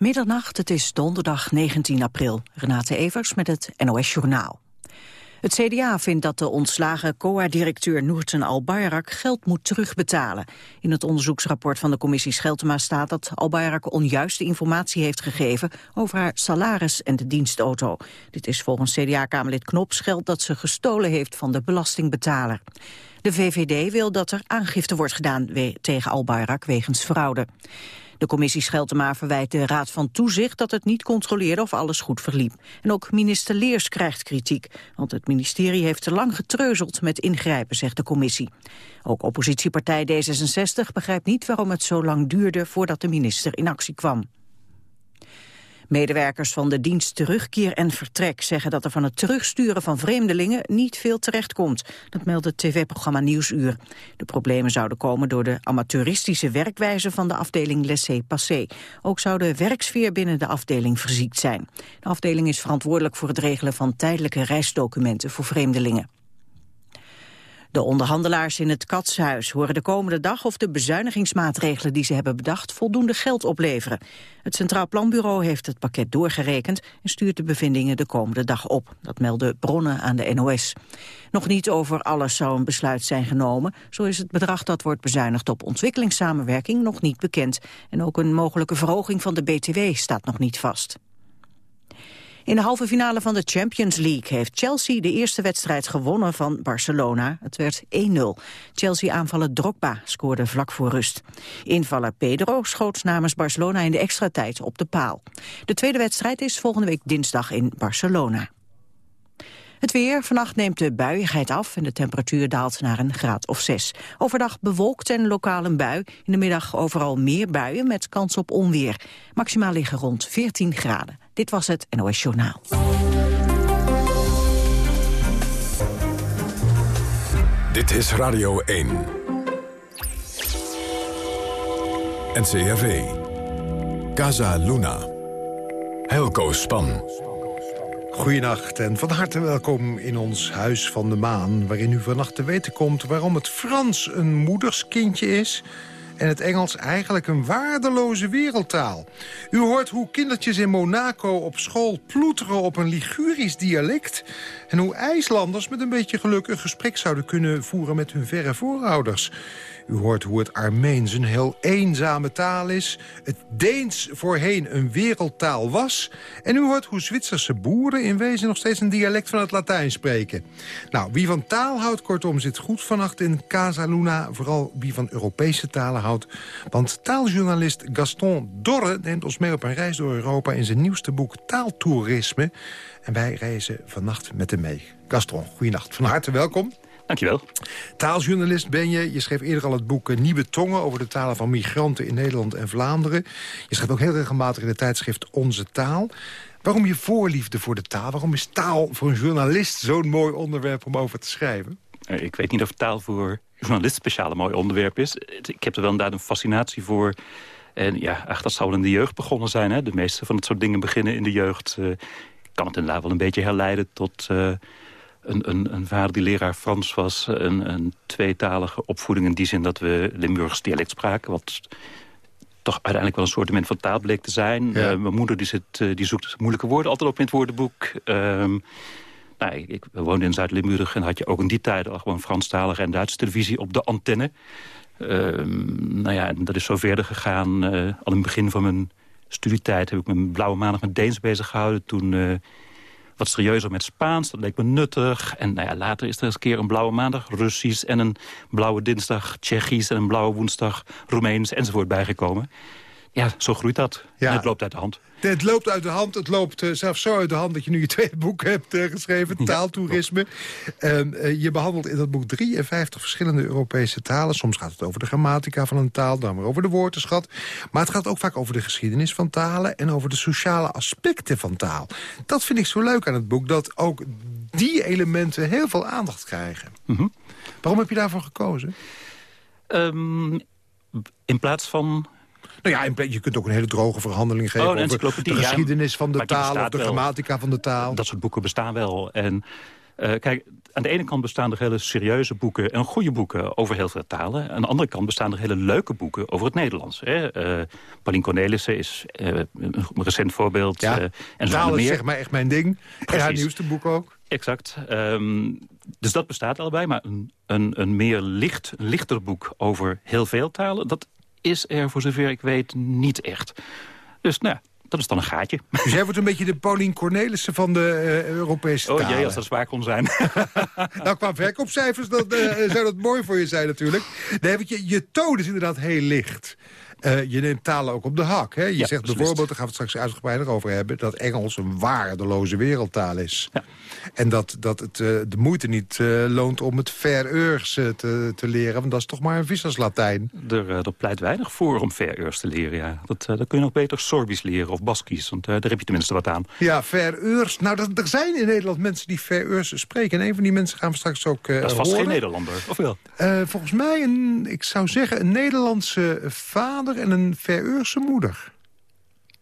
Middernacht, het is donderdag 19 april. Renate Evers met het NOS Journaal. Het CDA vindt dat de ontslagen COA-directeur Noorten Al-Bayrak geld moet terugbetalen. In het onderzoeksrapport van de commissie Scheltema staat dat Al-Bayrak onjuiste informatie heeft gegeven over haar salaris en de dienstauto. Dit is volgens CDA-kamerlid Knops geld dat ze gestolen heeft van de belastingbetaler. De VVD wil dat er aangifte wordt gedaan tegen Al-Bayrak wegens fraude. De commissie Scheltema verwijt de Raad van Toezicht dat het niet controleerde of alles goed verliep. En ook minister Leers krijgt kritiek, want het ministerie heeft te lang getreuzeld met ingrijpen, zegt de commissie. Ook oppositiepartij D66 begrijpt niet waarom het zo lang duurde voordat de minister in actie kwam. Medewerkers van de dienst Terugkeer en Vertrek zeggen dat er van het terugsturen van vreemdelingen niet veel terechtkomt. Dat meldt het tv-programma Nieuwsuur. De problemen zouden komen door de amateuristische werkwijze van de afdeling Laissez-Passé. Ook zou de werksfeer binnen de afdeling verziekt zijn. De afdeling is verantwoordelijk voor het regelen van tijdelijke reisdocumenten voor vreemdelingen. De onderhandelaars in het Katshuis horen de komende dag of de bezuinigingsmaatregelen die ze hebben bedacht voldoende geld opleveren. Het Centraal Planbureau heeft het pakket doorgerekend en stuurt de bevindingen de komende dag op. Dat melden bronnen aan de NOS. Nog niet over alles zou een besluit zijn genomen. Zo is het bedrag dat wordt bezuinigd op ontwikkelingssamenwerking nog niet bekend. En ook een mogelijke verhoging van de BTW staat nog niet vast. In de halve finale van de Champions League heeft Chelsea de eerste wedstrijd gewonnen van Barcelona. Het werd 1-0. Chelsea-aanvaller Drogba scoorde vlak voor rust. Invaller Pedro schoot namens Barcelona in de extra tijd op de paal. De tweede wedstrijd is volgende week dinsdag in Barcelona. Het weer. Vannacht neemt de buiigheid af en de temperatuur daalt naar een graad of 6. Overdag bewolkt en lokaal een bui. In de middag overal meer buien met kans op onweer. Maximaal liggen rond 14 graden. Dit was het NOS Journaal. Dit is Radio 1. NCRV. Casa Luna. Helco Span. Goedenacht en van harte welkom in ons Huis van de Maan... waarin u vannacht te weten komt waarom het Frans een moederskindje is en het Engels eigenlijk een waardeloze wereldtaal. U hoort hoe kindertjes in Monaco op school ploeteren op een Ligurisch dialect... en hoe IJslanders met een beetje geluk een gesprek zouden kunnen voeren met hun verre voorouders. U hoort hoe het Armeens een heel eenzame taal is. Het Deens voorheen een wereldtaal was. En u hoort hoe Zwitserse boeren in wezen nog steeds een dialect van het Latijn spreken. Nou, wie van taal houdt, kortom, zit goed vannacht in Casa Luna. Vooral wie van Europese talen houdt. Want taaljournalist Gaston Dorre neemt ons mee op een reis door Europa... in zijn nieuwste boek Taaltoerisme. En wij reizen vannacht met hem mee. Gaston, goeienacht. Van harte welkom. Dankjewel. Taaljournalist ben je. Je schreef eerder al het boek eh, Nieuwe Tongen... over de talen van migranten in Nederland en Vlaanderen. Je schrijft ook heel regelmatig in het tijdschrift Onze Taal. Waarom je voorliefde voor de taal? Waarom is taal voor een journalist zo'n mooi onderwerp om over te schrijven? Eh, ik weet niet of taal voor journalist speciaal een mooi onderwerp is. Ik heb er wel inderdaad een fascinatie voor... En ja, ach, dat zou wel in de jeugd begonnen zijn. Hè? De meeste van het soort dingen beginnen in de jeugd. Uh, kan het inderdaad wel een beetje herleiden tot een, een, een vader die leraar Frans was. Een, een tweetalige opvoeding in die zin dat we Limburgs dialect spraken. Wat toch uiteindelijk wel een soort van taal bleek te zijn. Eh, mijn moeder die, zit, uh, die zoekt moeilijke woorden altijd op in het woordenboek. Um, nou, ik, we woonden in Zuid-Limburg en had je ook in die tijd al gewoon Franstalige en Duitse televisie op de antenne. Um, nou ja, en dat is zo verder gegaan. Uh, al in het begin van mijn studietijd heb ik me blauwe maandag met Deens bezig gehouden. Toen wat serieuzer met Spaans. Dat leek me nuttig. En nou ja, later is er eens een keer een blauwe maandag Russisch... en een blauwe dinsdag Tsjechisch en een blauwe woensdag Roemeens enzovoort bijgekomen. Ja, zo groeit dat. Ja. het loopt uit de hand. Het loopt uit de hand. Het loopt uh, zelfs zo uit de hand dat je nu je tweede boek hebt uh, geschreven. Taaltoerisme. Uh, je behandelt in dat boek 53 verschillende Europese talen. Soms gaat het over de grammatica van een taal. Dan weer over de woordenschat. Maar het gaat ook vaak over de geschiedenis van talen. En over de sociale aspecten van taal. Dat vind ik zo leuk aan het boek. Dat ook die elementen heel veel aandacht krijgen. Mhm. Waarom heb je daarvoor gekozen? Um, in plaats van nou ja, je kunt ook een hele droge verhandeling geven... Oh, over de geschiedenis van de taal of de grammatica van de taal. Dat soort boeken bestaan wel. En Uh, kijk, aan de ene kant bestaan er hele serieuze boeken en goede boeken over heel veel talen. Aan de andere kant bestaan er hele leuke boeken over het Nederlands. Hè? Uh, Paulien Cornelissen is uh, een recent voorbeeld. Ja, en zo taal is zeg maar echt mijn ding. Precies. En haar nieuwste boek ook. Exact. Um, dus dat bestaat allebei. Maar een, een, een meer licht, lichter boek over heel veel talen... dat is er voor zover ik weet niet echt. Dus nou dat is dan een gaatje. Dus jij wordt een beetje de Paulien Cornelissen van de uh, Europese talen. Oh jee, als dat zwaar kon zijn. nou, qua verkoopcijfers dat, uh, zou dat mooi voor je zijn natuurlijk. Nee, want je, je toon is inderdaad heel licht. Uh, je neemt talen ook op de hak. Hè? Je ja, zegt bijvoorbeeld, daar gaan we het straks uitgebreider over hebben... dat Engels een waardeloze wereldtaal is. Ja. En dat, dat het uh, de moeite niet uh, loont om het Ver-Urs te, te leren. Want dat is toch maar een visserslatijn. Er, er pleit weinig voor om Ver-Urs te leren, ja. Dat, dat kun je nog beter Sorbisch leren of Baskisch. Want daar heb je tenminste wat aan. Ja, Ver-Urs. Nou, dat, er zijn in Nederland mensen die Ver-Urs spreken. En een van die mensen gaan we straks ook Dat is vast horen. geen Nederlander, of wel? volgens mij, een, ik zou zeggen, een Nederlandse vader en een Ver-Urse moeder.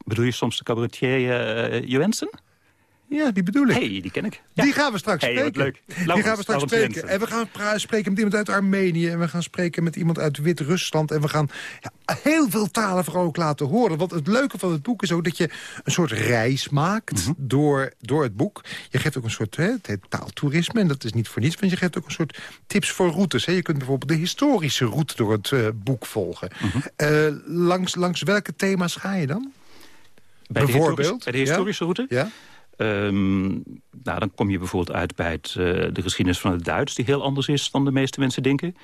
Bedoel je soms de cabaretier uh? Ja, die bedoel ik. hey, die ken ik. Ja. Die gaan we straks hey, spreken. leuk. Laurens, die gaan we straks spreken. En we gaan spreken met iemand uit Armenië. En we gaan spreken met iemand uit Wit-Rusland. En we gaan ja, heel veel talen vooral ook laten horen. Want het leuke van het boek is ook dat je een soort reis maakt mm -hmm. door, door het boek. Je geeft ook een soort hè, het heet taaltoerisme. En dat is niet voor niets. Want je geeft ook een soort tips voor routes. Hè. Je kunt bijvoorbeeld de historische route door het uh, boek volgen. Mm -hmm. uh, langs, langs welke thema's ga je dan? Bij bijvoorbeeld? De bij de historische ja? route? Ja. Um, nou, dan kom je bijvoorbeeld uit bij het, uh, de geschiedenis van het Duits... die heel anders is dan de meeste mensen denken.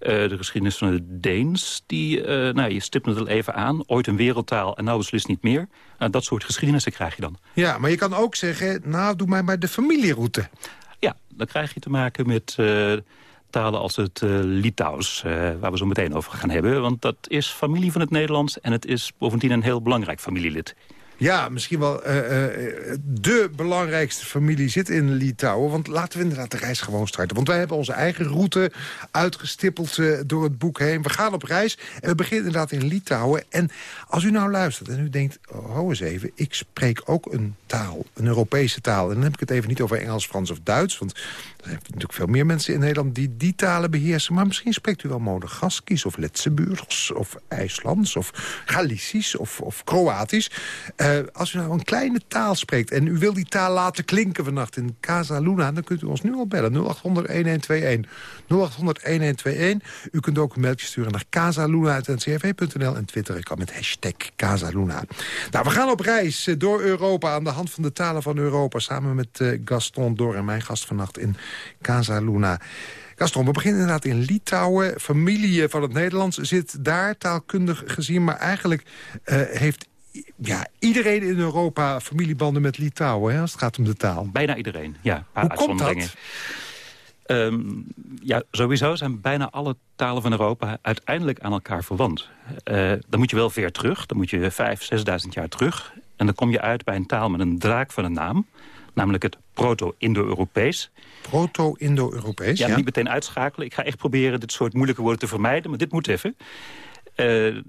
Uh, de geschiedenis van het Deens, die, uh, nou, je stipt het al even aan. Ooit een wereldtaal en nou beslist niet meer. Nou, dat soort geschiedenissen krijg je dan. Ja, maar je kan ook zeggen, nou, doe mij maar de familieroute. Ja, dan krijg je te maken met talen als het uh, Litouws, uh, waar we zo meteen over gaan hebben. Want dat is familie van het Nederlands en het is bovendien een heel belangrijk familielid. Ja, misschien wel uh, de belangrijkste familie zit in Litouwen. Want laten we inderdaad de reis gewoon starten. Want wij hebben onze eigen route uitgestippeld uh, door het boek heen. We gaan op reis en we beginnen inderdaad in Litouwen. En als u nou luistert en u denkt, oh, eens even... ik spreek ook een taal, een Europese taal. En dan heb ik het even niet over Engels, Frans of Duits... want er zijn natuurlijk veel meer mensen in Nederland die die talen beheersen. Maar misschien spreekt u wel Monegaskisch of Letzeburgs of IJslands of Galicisch of, of Kroatisch. Uh, als u nou een kleine taal spreekt en u wil die taal laten klinken vannacht in Casa Luna... dan kunt u ons nu al bellen, 0800-1121. 0800-1121. U kunt ook een mailtje sturen naar casaluna.ncrv.nl en twitteren kan met hashtag Casaluna. Nou, we gaan op reis door Europa aan de hand van de talen van Europa... samen met uh, Gaston Dor en mijn gast vannacht in Casa Luna. Gaston, we beginnen inderdaad in Litouwen. Familie van het Nederlands zit daar taalkundig gezien... maar eigenlijk uh, heeft ja, iedereen in Europa familiebanden met Litouwen... Hè, als het gaat om de taal. Bijna iedereen, ja. Hoe komt dat? Um, ja, sowieso zijn bijna alle talen van Europa uiteindelijk aan elkaar verwant. Uh, dan moet je wel ver terug, dan moet je vijf, zesduizend jaar terug... en dan kom je uit bij een taal met een draak van een naam namelijk het Proto-Indo-Europees. Proto-Indo-Europees, ja, ja. niet meteen uitschakelen. Ik ga echt proberen dit soort moeilijke woorden te vermijden, maar dit moet even. Uh,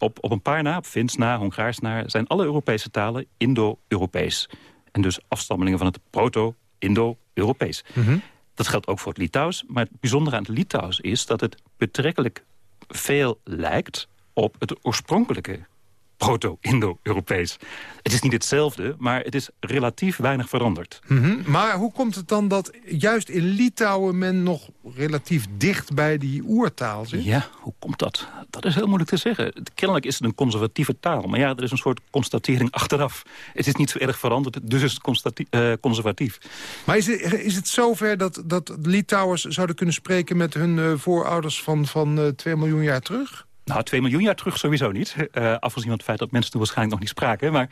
op, op een paar na, op Fins na, Hongaars na... zijn alle Europese talen Indo-Europees. En dus afstammelingen van het Proto-Indo-Europees. Mm -hmm. Dat geldt ook voor het Litouws. Maar het bijzondere aan het Litouws is dat het betrekkelijk veel lijkt op het oorspronkelijke proto-Indo-Europees. Het is niet hetzelfde, maar het is relatief weinig veranderd. Mm -hmm. Maar hoe komt het dan dat juist in Litouwen men nog relatief dicht bij die oertaal zit? Ja, hoe komt dat? Dat is heel moeilijk te zeggen. Kennelijk is het een conservatieve taal. Maar ja, dat is een soort constatering achteraf. Het is niet zo erg veranderd, dus is het uh, conservatief. Maar is het, is het zover dat, dat Litouwers zouden kunnen spreken met hun uh, voorouders van, van uh, 2 miljoen jaar terug? Nou, 2 miljoen jaar terug sowieso niet. Uh, afgezien van het feit dat mensen toen waarschijnlijk nog niet spraken. Maar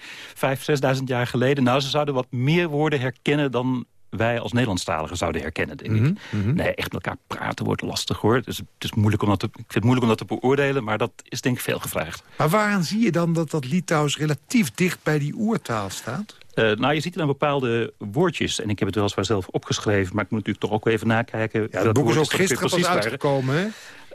5.000, 6.000 jaar geleden... nou, ze zouden wat meer woorden herkennen dan wij als Nederlandstaligen zouden herkennen, denk ik. Mm -hmm. Nee, echt met elkaar praten wordt lastig, hoor. Dus het is moeilijk om dat te, ik vind het moeilijk om dat te beoordelen... maar dat is denk ik veel gevraagd. Maar waaraan zie je dan dat dat Litouws relatief dicht bij die oertaal staat? Uh, nou, je ziet dan bepaalde woordjes. En ik heb het wel eens zelf opgeschreven. Maar ik moet natuurlijk toch ook even nakijken. Ja, het boek is ook gisteren pas uitgekomen, hè?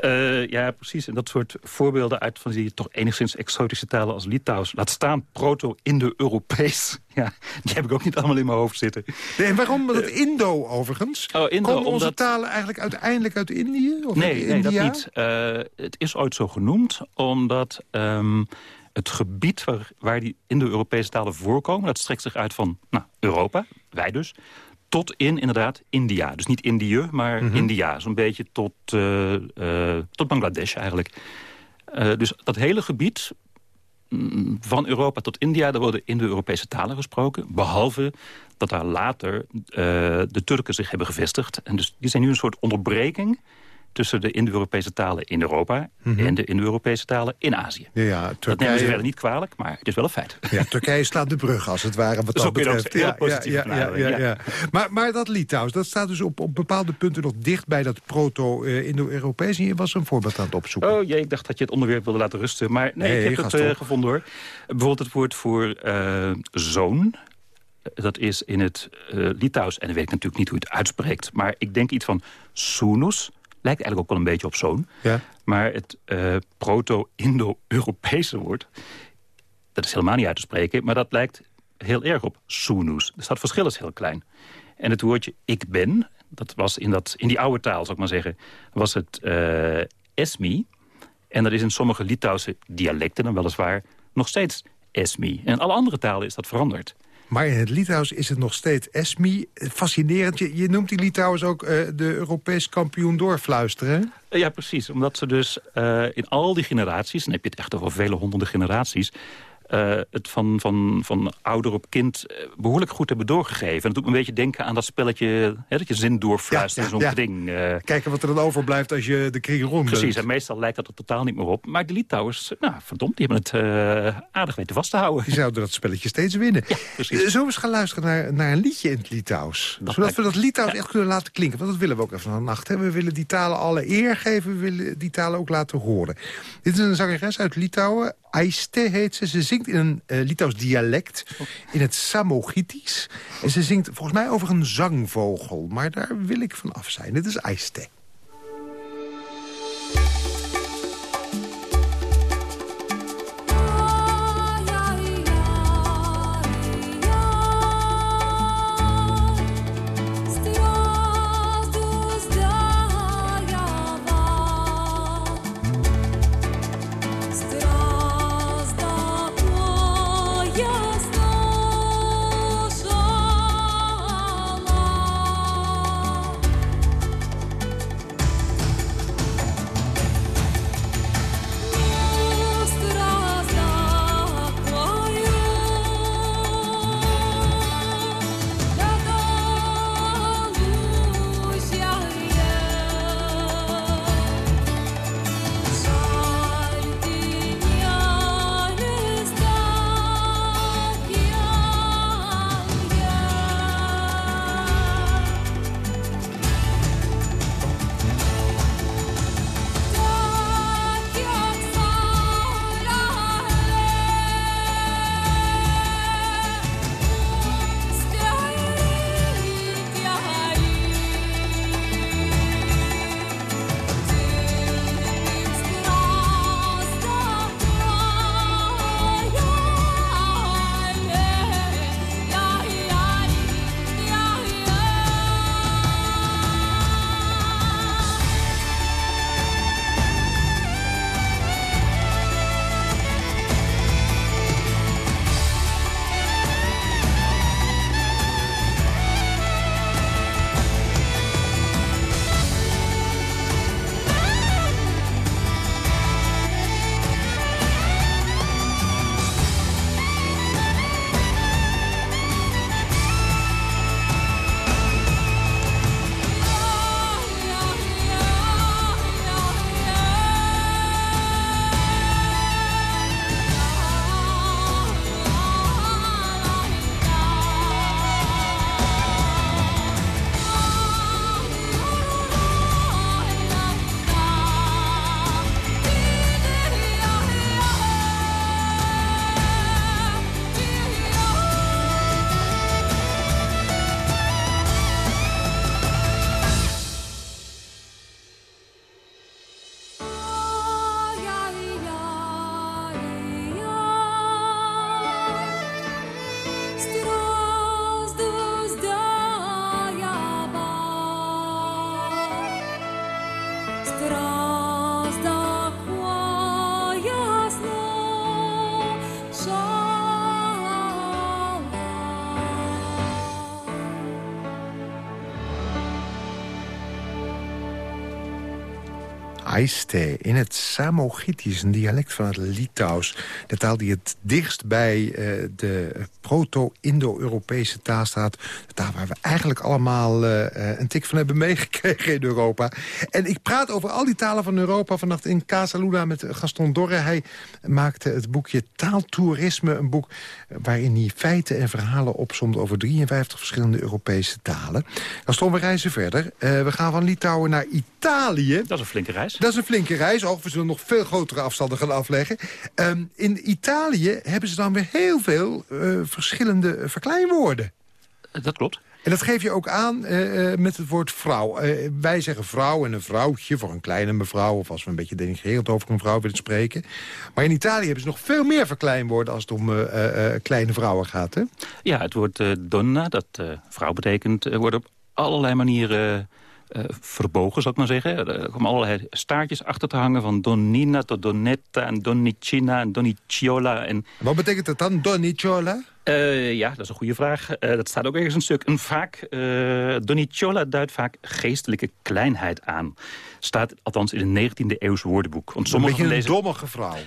Uh, ja, precies. En dat soort voorbeelden uit van die toch enigszins exotische talen als Litouws. Laat staan proto-Indo-Europees. Ja, die heb ik ook niet allemaal in mijn hoofd zitten. Nee, en waarom? Dat uh, Indo overigens? Oh, Indo, Komen onze omdat... talen eigenlijk uiteindelijk uit Indië? Of nee, nee, dat niet. Uh, het is ooit zo genoemd omdat... Um, het gebied waar, waar die Indo-Europese talen voorkomen... dat strekt zich uit van nou, Europa, wij dus... tot in, inderdaad, India. Dus niet Indië, maar mm India. Zo'n beetje tot, uh, uh, tot Bangladesh eigenlijk. Uh, dus dat hele gebied mm, van Europa tot India... daar worden Indo-Europese talen gesproken. Behalve dat daar later de Turken zich hebben gevestigd. En dus die zijn nu een soort onderbreking tussen de Indo-Europese talen in Europa... Mhm. en de Indo-Europese talen in Azië. Ja, ja, Turkije... Dat nemen ze verder niet kwalijk, maar het is wel een feit. Ja, Turkije slaat de brug, als het ware, wat dat betreft. Ja, ja, ja, ja, ja, Maar, maar dat Litouws, dat staat dus op, op bepaalde punten nog dicht bij dat proto-Indo-Europees. En je was een voorbeeld aan het opzoeken. Oh jee, ik dacht dat je het onderwerp wilde laten rusten. Maar nee, ik heb het uh, gevonden hoor. Bijvoorbeeld het woord voor uh, zoon dat is in het uh, Litouws, en ik weet natuurlijk niet hoe je het uitspreekt... maar ik denk iets van sunus, lijkt eigenlijk ook wel een beetje op zo'n. Ja. Maar het uh, proto-Indo-Europese woord... dat is helemaal niet uit te spreken, maar dat lijkt heel erg op sunus. Dus dat verschil is heel klein. En het woordje ik ben, dat was in, dat, in die oude taal, zou ik maar zeggen... was het uh, esmi. En dat is in sommige Litouwse dialecten dan weliswaar nog steeds esmi. En in alle andere talen is dat veranderd. Maar in het Litouws is het nog steeds ESMI. Fascinerend. Je, noemt die Litouwers ook uh, de Europees kampioen doorfluisteren. Ja, precies. Omdat ze dus uh, in al die generaties... dan heb je het echt over vele honderden generaties... Uh, het van, van, van ouder op kind uh, behoorlijk goed hebben doorgegeven. En dat doet me een beetje denken aan dat spelletje... Hè, dat je zin doorfluistert ja, ja, zo'n ding. Uh, Kijken wat er dan overblijft als je de kring rond Precies, en meestal lijkt dat er totaal niet meer op. Maar de Litouwers, nou, verdomd, die hebben het aardig weten vast te houden. Die zouden dat spelletje steeds winnen. Ja, precies. Zullen we eens gaan luisteren naar, naar een liedje in het Litouws? Dat zodat we dat Litouws echt kunnen laten klinken. Want dat willen we ook even vannacht. Hè? We willen die talen alle eer geven. We willen die talen ook laten horen. Dit is een zangeres uit Litouwen. Aiste heet ze. Ze zingt in een uh, Litouws dialect, in het Samogitisch. En ze zingt volgens mij over een zangvogel. Maar daar wil ik van af zijn. Dit is Aiste. Aiste in het Samogitisch, een dialect van het Litouws. De taal die het dichtst bij uh, de proto-Indo-Europese taal staat. De taal waar we eigenlijk allemaal uh, een tik van hebben meegekregen in Europa. En ik praat over al die talen van Europa vannacht in Casa Luna met Gaston Dorre. Hij maakte het boekje Taaltoerisme, een boek waarin hij feiten en verhalen opzomt over 53 verschillende Europese talen. Gaston, we reizen verder. We gaan van Litouwen naar Italië. Dat is een flinke reis. Dat is een flinke reis. Oh, we zullen nog veel grotere afstanden gaan afleggen. Um, in Italië hebben ze dan weer heel veel uh, verschillende verkleinwoorden. Dat klopt. En dat geef je ook aan uh, met het woord vrouw. Uh, wij zeggen vrouw en een vrouwtje voor een kleine mevrouw... of als we een beetje denigrerend over een vrouw willen spreken. Maar in Italië hebben ze nog veel meer verkleinwoorden... als het om uh, kleine vrouwen gaat, hè? Ja, het woord donna, dat vrouw betekent... wordt op allerlei manieren verbogen, zou ik maar zeggen. Er komen allerlei staartjes achter te hangen... van Donnina tot Donetta en Donnicina en Donniciola. En... Wat betekent dat dan, Donniciola? Uh, ja, dat is een goede vraag. Uh, dat staat ook ergens een stuk. En vaak, uh, duidt vaak geestelijke kleinheid aan. Staat althans in een 19e eeuwse woordenboek. Want sommige een beetje een dommige vrouw.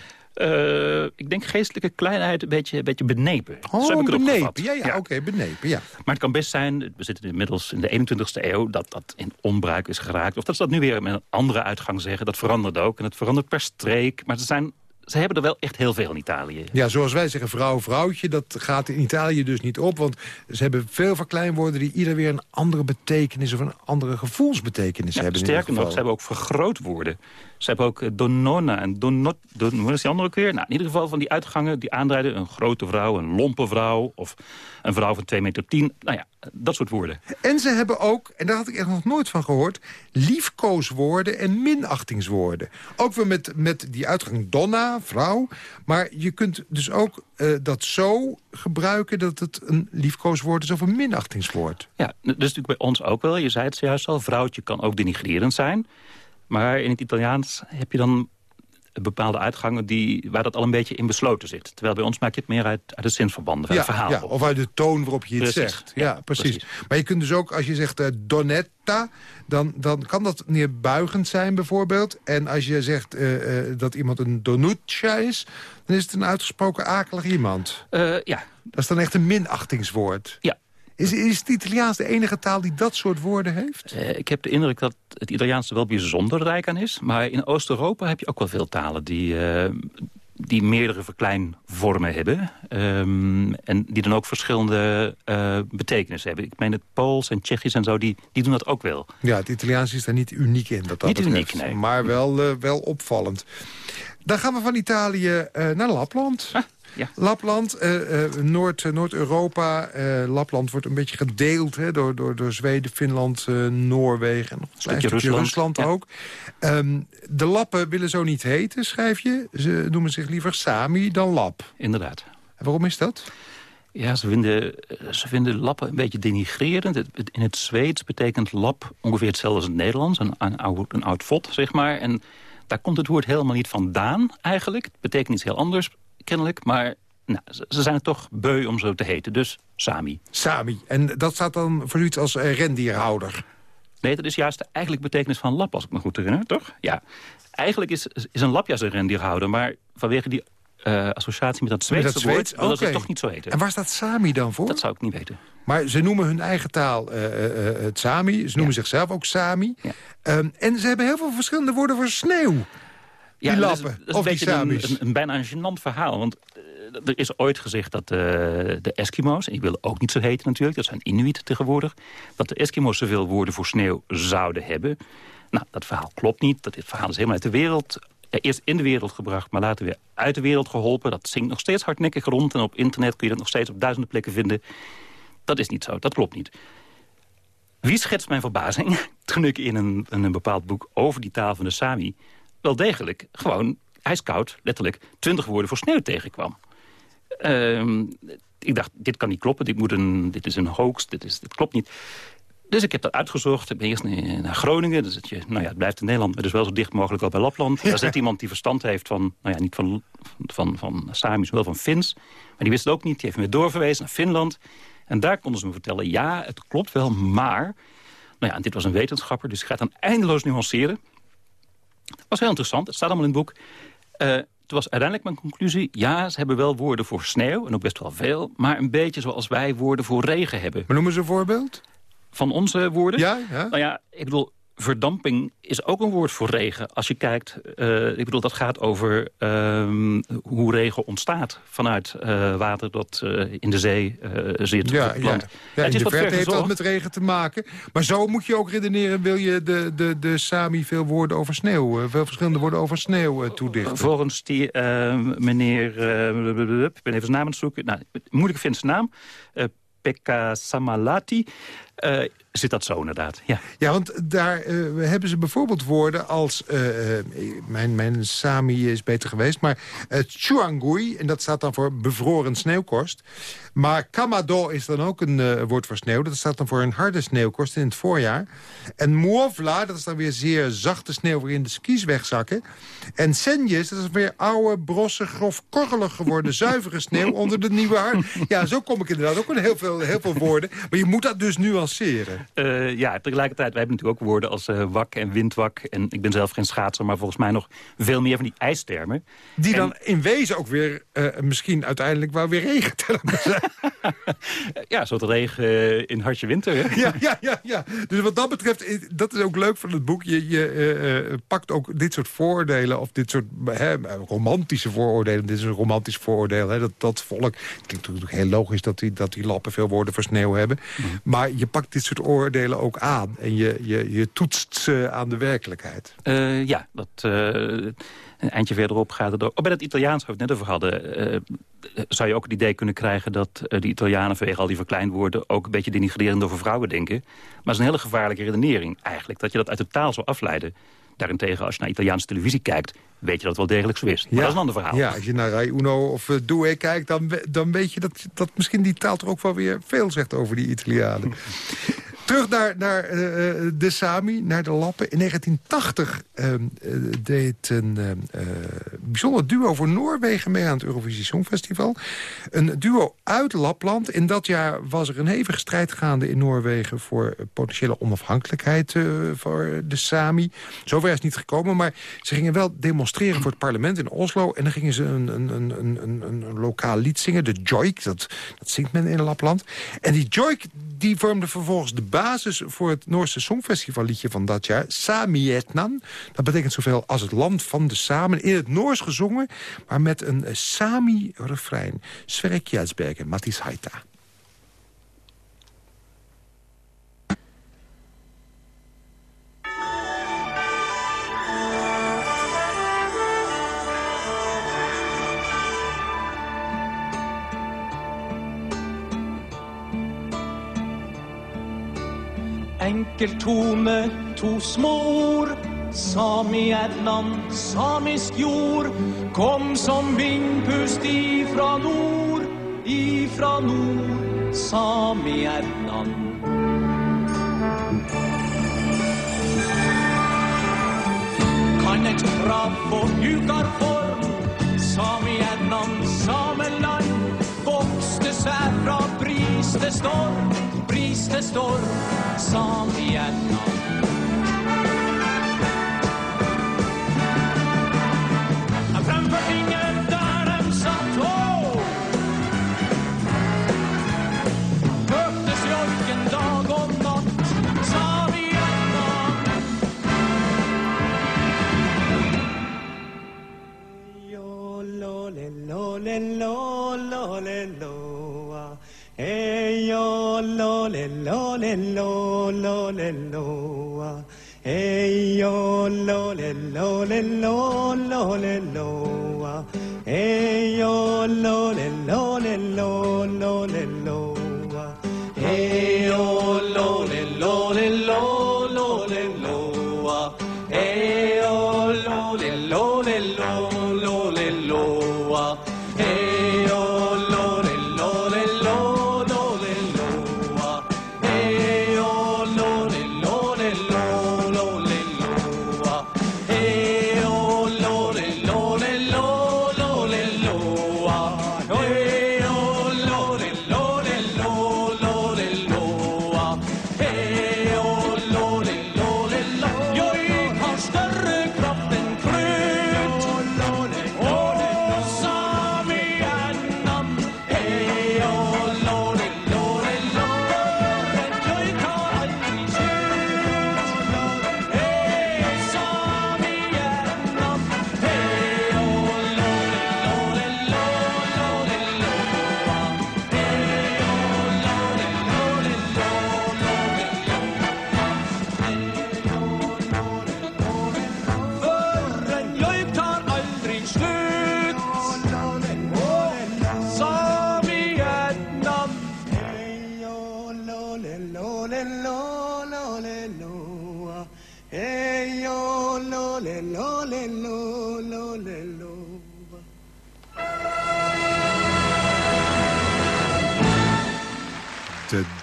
Uh, ik denk geestelijke kleinheid een beetje, een beetje benepen. Oh, Zo heb ik benepen. Ja, ja, ja. oké, okay, benepen, ja. Maar het kan best zijn, we zitten inmiddels in de 21ste eeuw... dat dat in onbruik is geraakt. Of dat ze dat nu weer met een andere uitgang zeggen. Dat verandert ook. En het verandert per streek. Maar er zijn ze hebben er wel echt heel veel in Italië. Ja, zoals wij zeggen vrouw, vrouwtje, dat gaat in Italië dus niet op. Want ze hebben veel verkleinwoorden die ieder weer een andere betekenis... of een andere gevoelsbetekenis ja, hebben. Sterker nog, ze hebben ook vergrootwoorden. Ze hebben ook eh, dononna en donot... Don, wat is die andere keer? Nou, in ieder geval van die uitgangen die aanduiden... een grote vrouw, een lompe vrouw of een vrouw van 2 meter 10. Nou ja, dat soort woorden. En ze hebben ook, en daar had ik echt nog nooit van gehoord... liefkooswoorden en minachtingswoorden. Ook weer met, met die uitgang donna, vrouw. Maar je kunt dus ook uh, dat zo gebruiken... dat het een liefkooswoord is of een minachtingswoord. Ja, dat is natuurlijk bij ons ook wel. Je zei het zojuist al, vrouwtje kan ook denigrerend zijn... Maar in het Italiaans heb je dan bepaalde uitgangen die, waar dat al een beetje in besloten zit. Terwijl bij ons maak je het meer uit, uit het zinsverband, ja, het verhaal. Ja, of uit de toon waarop je het zegt. Ja, precies. Maar je kunt dus ook, als je zegt uh, donetta... Dan, dan kan dat neerbuigend zijn bijvoorbeeld. En als je zegt uh, uh, dat iemand een donuccia is... dan is het een uitgesproken akelig iemand. ja. Dat is dan echt een minachtingswoord. Ja, is, is het Italiaans de enige taal die dat soort woorden heeft? Uh, ik heb de indruk dat het Italiaans er wel bijzonder rijk aan is. Maar in Oost-Europa heb je ook wel veel talen die, uh, die meerdere verkleinvormen hebben. Um, en die dan ook verschillende uh, betekenissen hebben. Ik meen het Pools en Tsjechisch en zo, die, die doen dat ook wel. Ja, het Italiaans is daar niet uniek in. Dat dat niet uniek, nee. Maar wel, wel opvallend. Dan gaan we van Italië naar Lapland. Ah. Ja. Lapland, uh, uh, Noord, Noord-Europa. Lapland wordt een beetje gedeeld hè, door, door, door Zweden, Finland, Noorwegen... en nog een klein stukje Rusland, Rusland ook. Um, de Lappen willen zo niet heten, schrijf je. Ze noemen zich liever Sami dan Lap. Inderdaad. En waarom is dat? Ja, ze vinden, ze vinden lappen een beetje denigrerend. in het Zweeds betekent lap ongeveer hetzelfde als in het Nederlands. Een, een, oud, een oud vod, zeg maar. En daar komt het woord helemaal niet vandaan, eigenlijk. Het betekent iets heel anders kennelijk. Maar nou, ze zijn het toch beu om zo te heten. Dus Sami. Sami. En dat staat dan voor u iets als uh, rendierhouder? Nee, dat is juist de eigenlijke betekenis van lap, als ik me goed herinner, toch? Ja. Eigenlijk is, is een lap juist een rendierhouder, maar vanwege die uh, associatie met dat Zweedse dat woord... okay. ze het toch niet zo heten. En waar staat Sami dan voor? Dat zou ik niet weten. Maar ze noemen hun eigen taal uh, uh, het Sami. Ze noemen ja. zichzelf ook Sami. Ja. Um, en ze hebben heel veel verschillende woorden voor sneeuw. Ja, die lappen, dat is, dat is een, een, een, een, bijna een gênant verhaal. Want er is ooit gezegd dat de Eskimo's... en die willen ook niet zo heten natuurlijk, dat zijn Inuit tegenwoordig... dat de Eskimo's zoveel woorden voor sneeuw zouden hebben. Nou, dat verhaal klopt niet. Dat verhaal is helemaal uit de wereld... Ja, eerst in de wereld gebracht, maar later weer uit de wereld geholpen. Dat zingt nog steeds hardnekkig rond. En op internet kun je dat nog steeds op duizenden plekken vinden. Dat is niet zo, dat klopt niet. Wie schetst mijn verbazing toen ik in een, een bepaald boek over die taal van de Sami wel degelijk gewoon ijskoud, letterlijk, twintig woorden voor sneeuw tegenkwam. Uh, ik dacht, dit kan niet kloppen, dit, moet een, dit is een hoax, dit, is, dit klopt niet. Dus ik heb dat uitgezocht. Ik ben eerst naar Groningen. Dus het, je, nou ja, het blijft in Nederland, maar dus wel zo dicht mogelijk al bij Lapland. Daar zit iemand die verstand heeft van, nou ja, niet van, van, van Sami's, wel van Fins. Maar die wist het ook niet. Die heeft me doorverwezen naar Finland. En daar konden ze me vertellen, ja, het klopt wel, maar... Nou ja, en dit was een wetenschapper, dus ik ga het dan eindeloos nuanceren. Dat was heel interessant. Het staat allemaal in het boek. Uh, toen was uiteindelijk mijn conclusie... ja, ze hebben wel woorden voor sneeuw, en ook best wel veel... maar een beetje zoals wij woorden voor regen hebben. Maar noemen ze een voorbeeld? Van onze woorden? Ja, ja. Nou ja, ik bedoel, verdamping is ook een woord voor regen. Als je kijkt, uh, ik bedoel, dat gaat over uh, hoe regen ontstaat... vanuit uh, water dat uh, in de zee zit. Ja, ja. ja in de verte heeft dat met regen te maken. Maar zo moet je ook redeneren... wil je de, de, de Sami veel woorden over sneeuw... veel verschillende woorden over sneeuw toedichten. Volgens die meneer... ik ben even zijn naam aan het zoeken. Nou, moeilijke Finse naam. Pekka Samalati zit dat zo inderdaad. Ja, ja want daar uh, hebben ze bijvoorbeeld woorden als... Uh, mijn, mijn Sami is beter geweest, maar uh, Chuangui... en dat staat dan voor bevroren sneeuwkorst. Maar Kamado is dan ook een woord voor sneeuw. Dat staat dan voor een harde sneeuwkorst in het voorjaar. En Muovla, dat is dan weer zeer zachte sneeuw... waarin de skis wegzakken. En Senjes, dat is weer oude, brosse, grof, korrelig geworden... zuivere sneeuw onder de nieuwe hart. Ja, zo kom ik inderdaad ook in heel veel, heel veel woorden. Maar je moet dat dus nuanceren. Uh, ja, tegelijkertijd, wij hebben natuurlijk ook woorden als uh, wak en windwak. En ik ben zelf geen schaatser, maar volgens mij nog veel meer van die ijstermen. Die dan in wezen ook weer uh, misschien uiteindelijk wel weer regen zijn. ja, soort regen in hartje winter. Hè? Ja, ja, ja, ja. Dus wat dat betreft, dat is ook leuk van het boek. Je, je pakt ook dit soort vooroordelen of dit soort hè, romantische vooroordelen. Dit is een romantisch vooroordeel. Hè, dat, dat volk, het klinkt natuurlijk heel logisch dat die, dat die lappen veel woorden voor sneeuw hebben. Mhm. Maar je pakt dit soort oordelen ook aan. En je, je, je toetst ze aan de werkelijkheid. Uh, ja, dat, uh, een eindje verderop gaat het ook. Oh, bij dat Italiaans waar we het net over hadden... Uh, zou je ook het idee kunnen krijgen dat de Italianen... vanwege al die verkleinwoorden ook een beetje denigrerend over vrouwen denken. Maar het is een hele gevaarlijke redenering eigenlijk. Dat je dat uit de taal zou afleiden. Daarentegen, als je naar Italiaanse televisie kijkt... weet je dat wel degelijk zo is. Maar ja, dat is een ander verhaal. Ja, als je naar Rai Uno of uh, Due kijkt... Dan, dan weet je dat, dat misschien die taal toch ook wel weer veel zegt over die Italianen. Terug naar, naar uh, de Sami, naar de Lappen. In 1980 uh, deed een bijzonder duo voor Noorwegen mee aan het Eurovisie Songfestival. Een duo uit Lapland. In dat jaar was er een hevige strijd gaande in Noorwegen... voor potentiële onafhankelijkheid voor de Sami. Zover is het niet gekomen, maar ze gingen wel demonstreren voor het parlement in Oslo. En dan gingen ze een, een, een, een, een, een lokaal lied zingen, de Joik. Dat, dat zingt men in Lapland. En die Joik die vormde vervolgens de basis voor het Noorse Songfestivalliedje van dat jaar. Samietnan. Dat betekent zoveel als het land van de samen. In het Noors gezongen, maar met een Sami-refrein. Sverre Kjelsberg en Mattis Haita. Enkel tone, to små Sami er land, samisk jord. Kom som vindpust ifra nord, ifra nord. Sami er land. Kan et trapp få hukar form, Sami er land, sameland. Vokste seg fra det storm, briste storm som Vietnam. Framför fingret där de satt och Hördes jojken dag och natt, sa Vietnam. Jo, lo, le, lo, le, lo, lo, le, lo. Hey yo lo le lo le lo lo le lo ah. Hey yo lo le lo le lo lo le lo ah. Hey yo lo le lo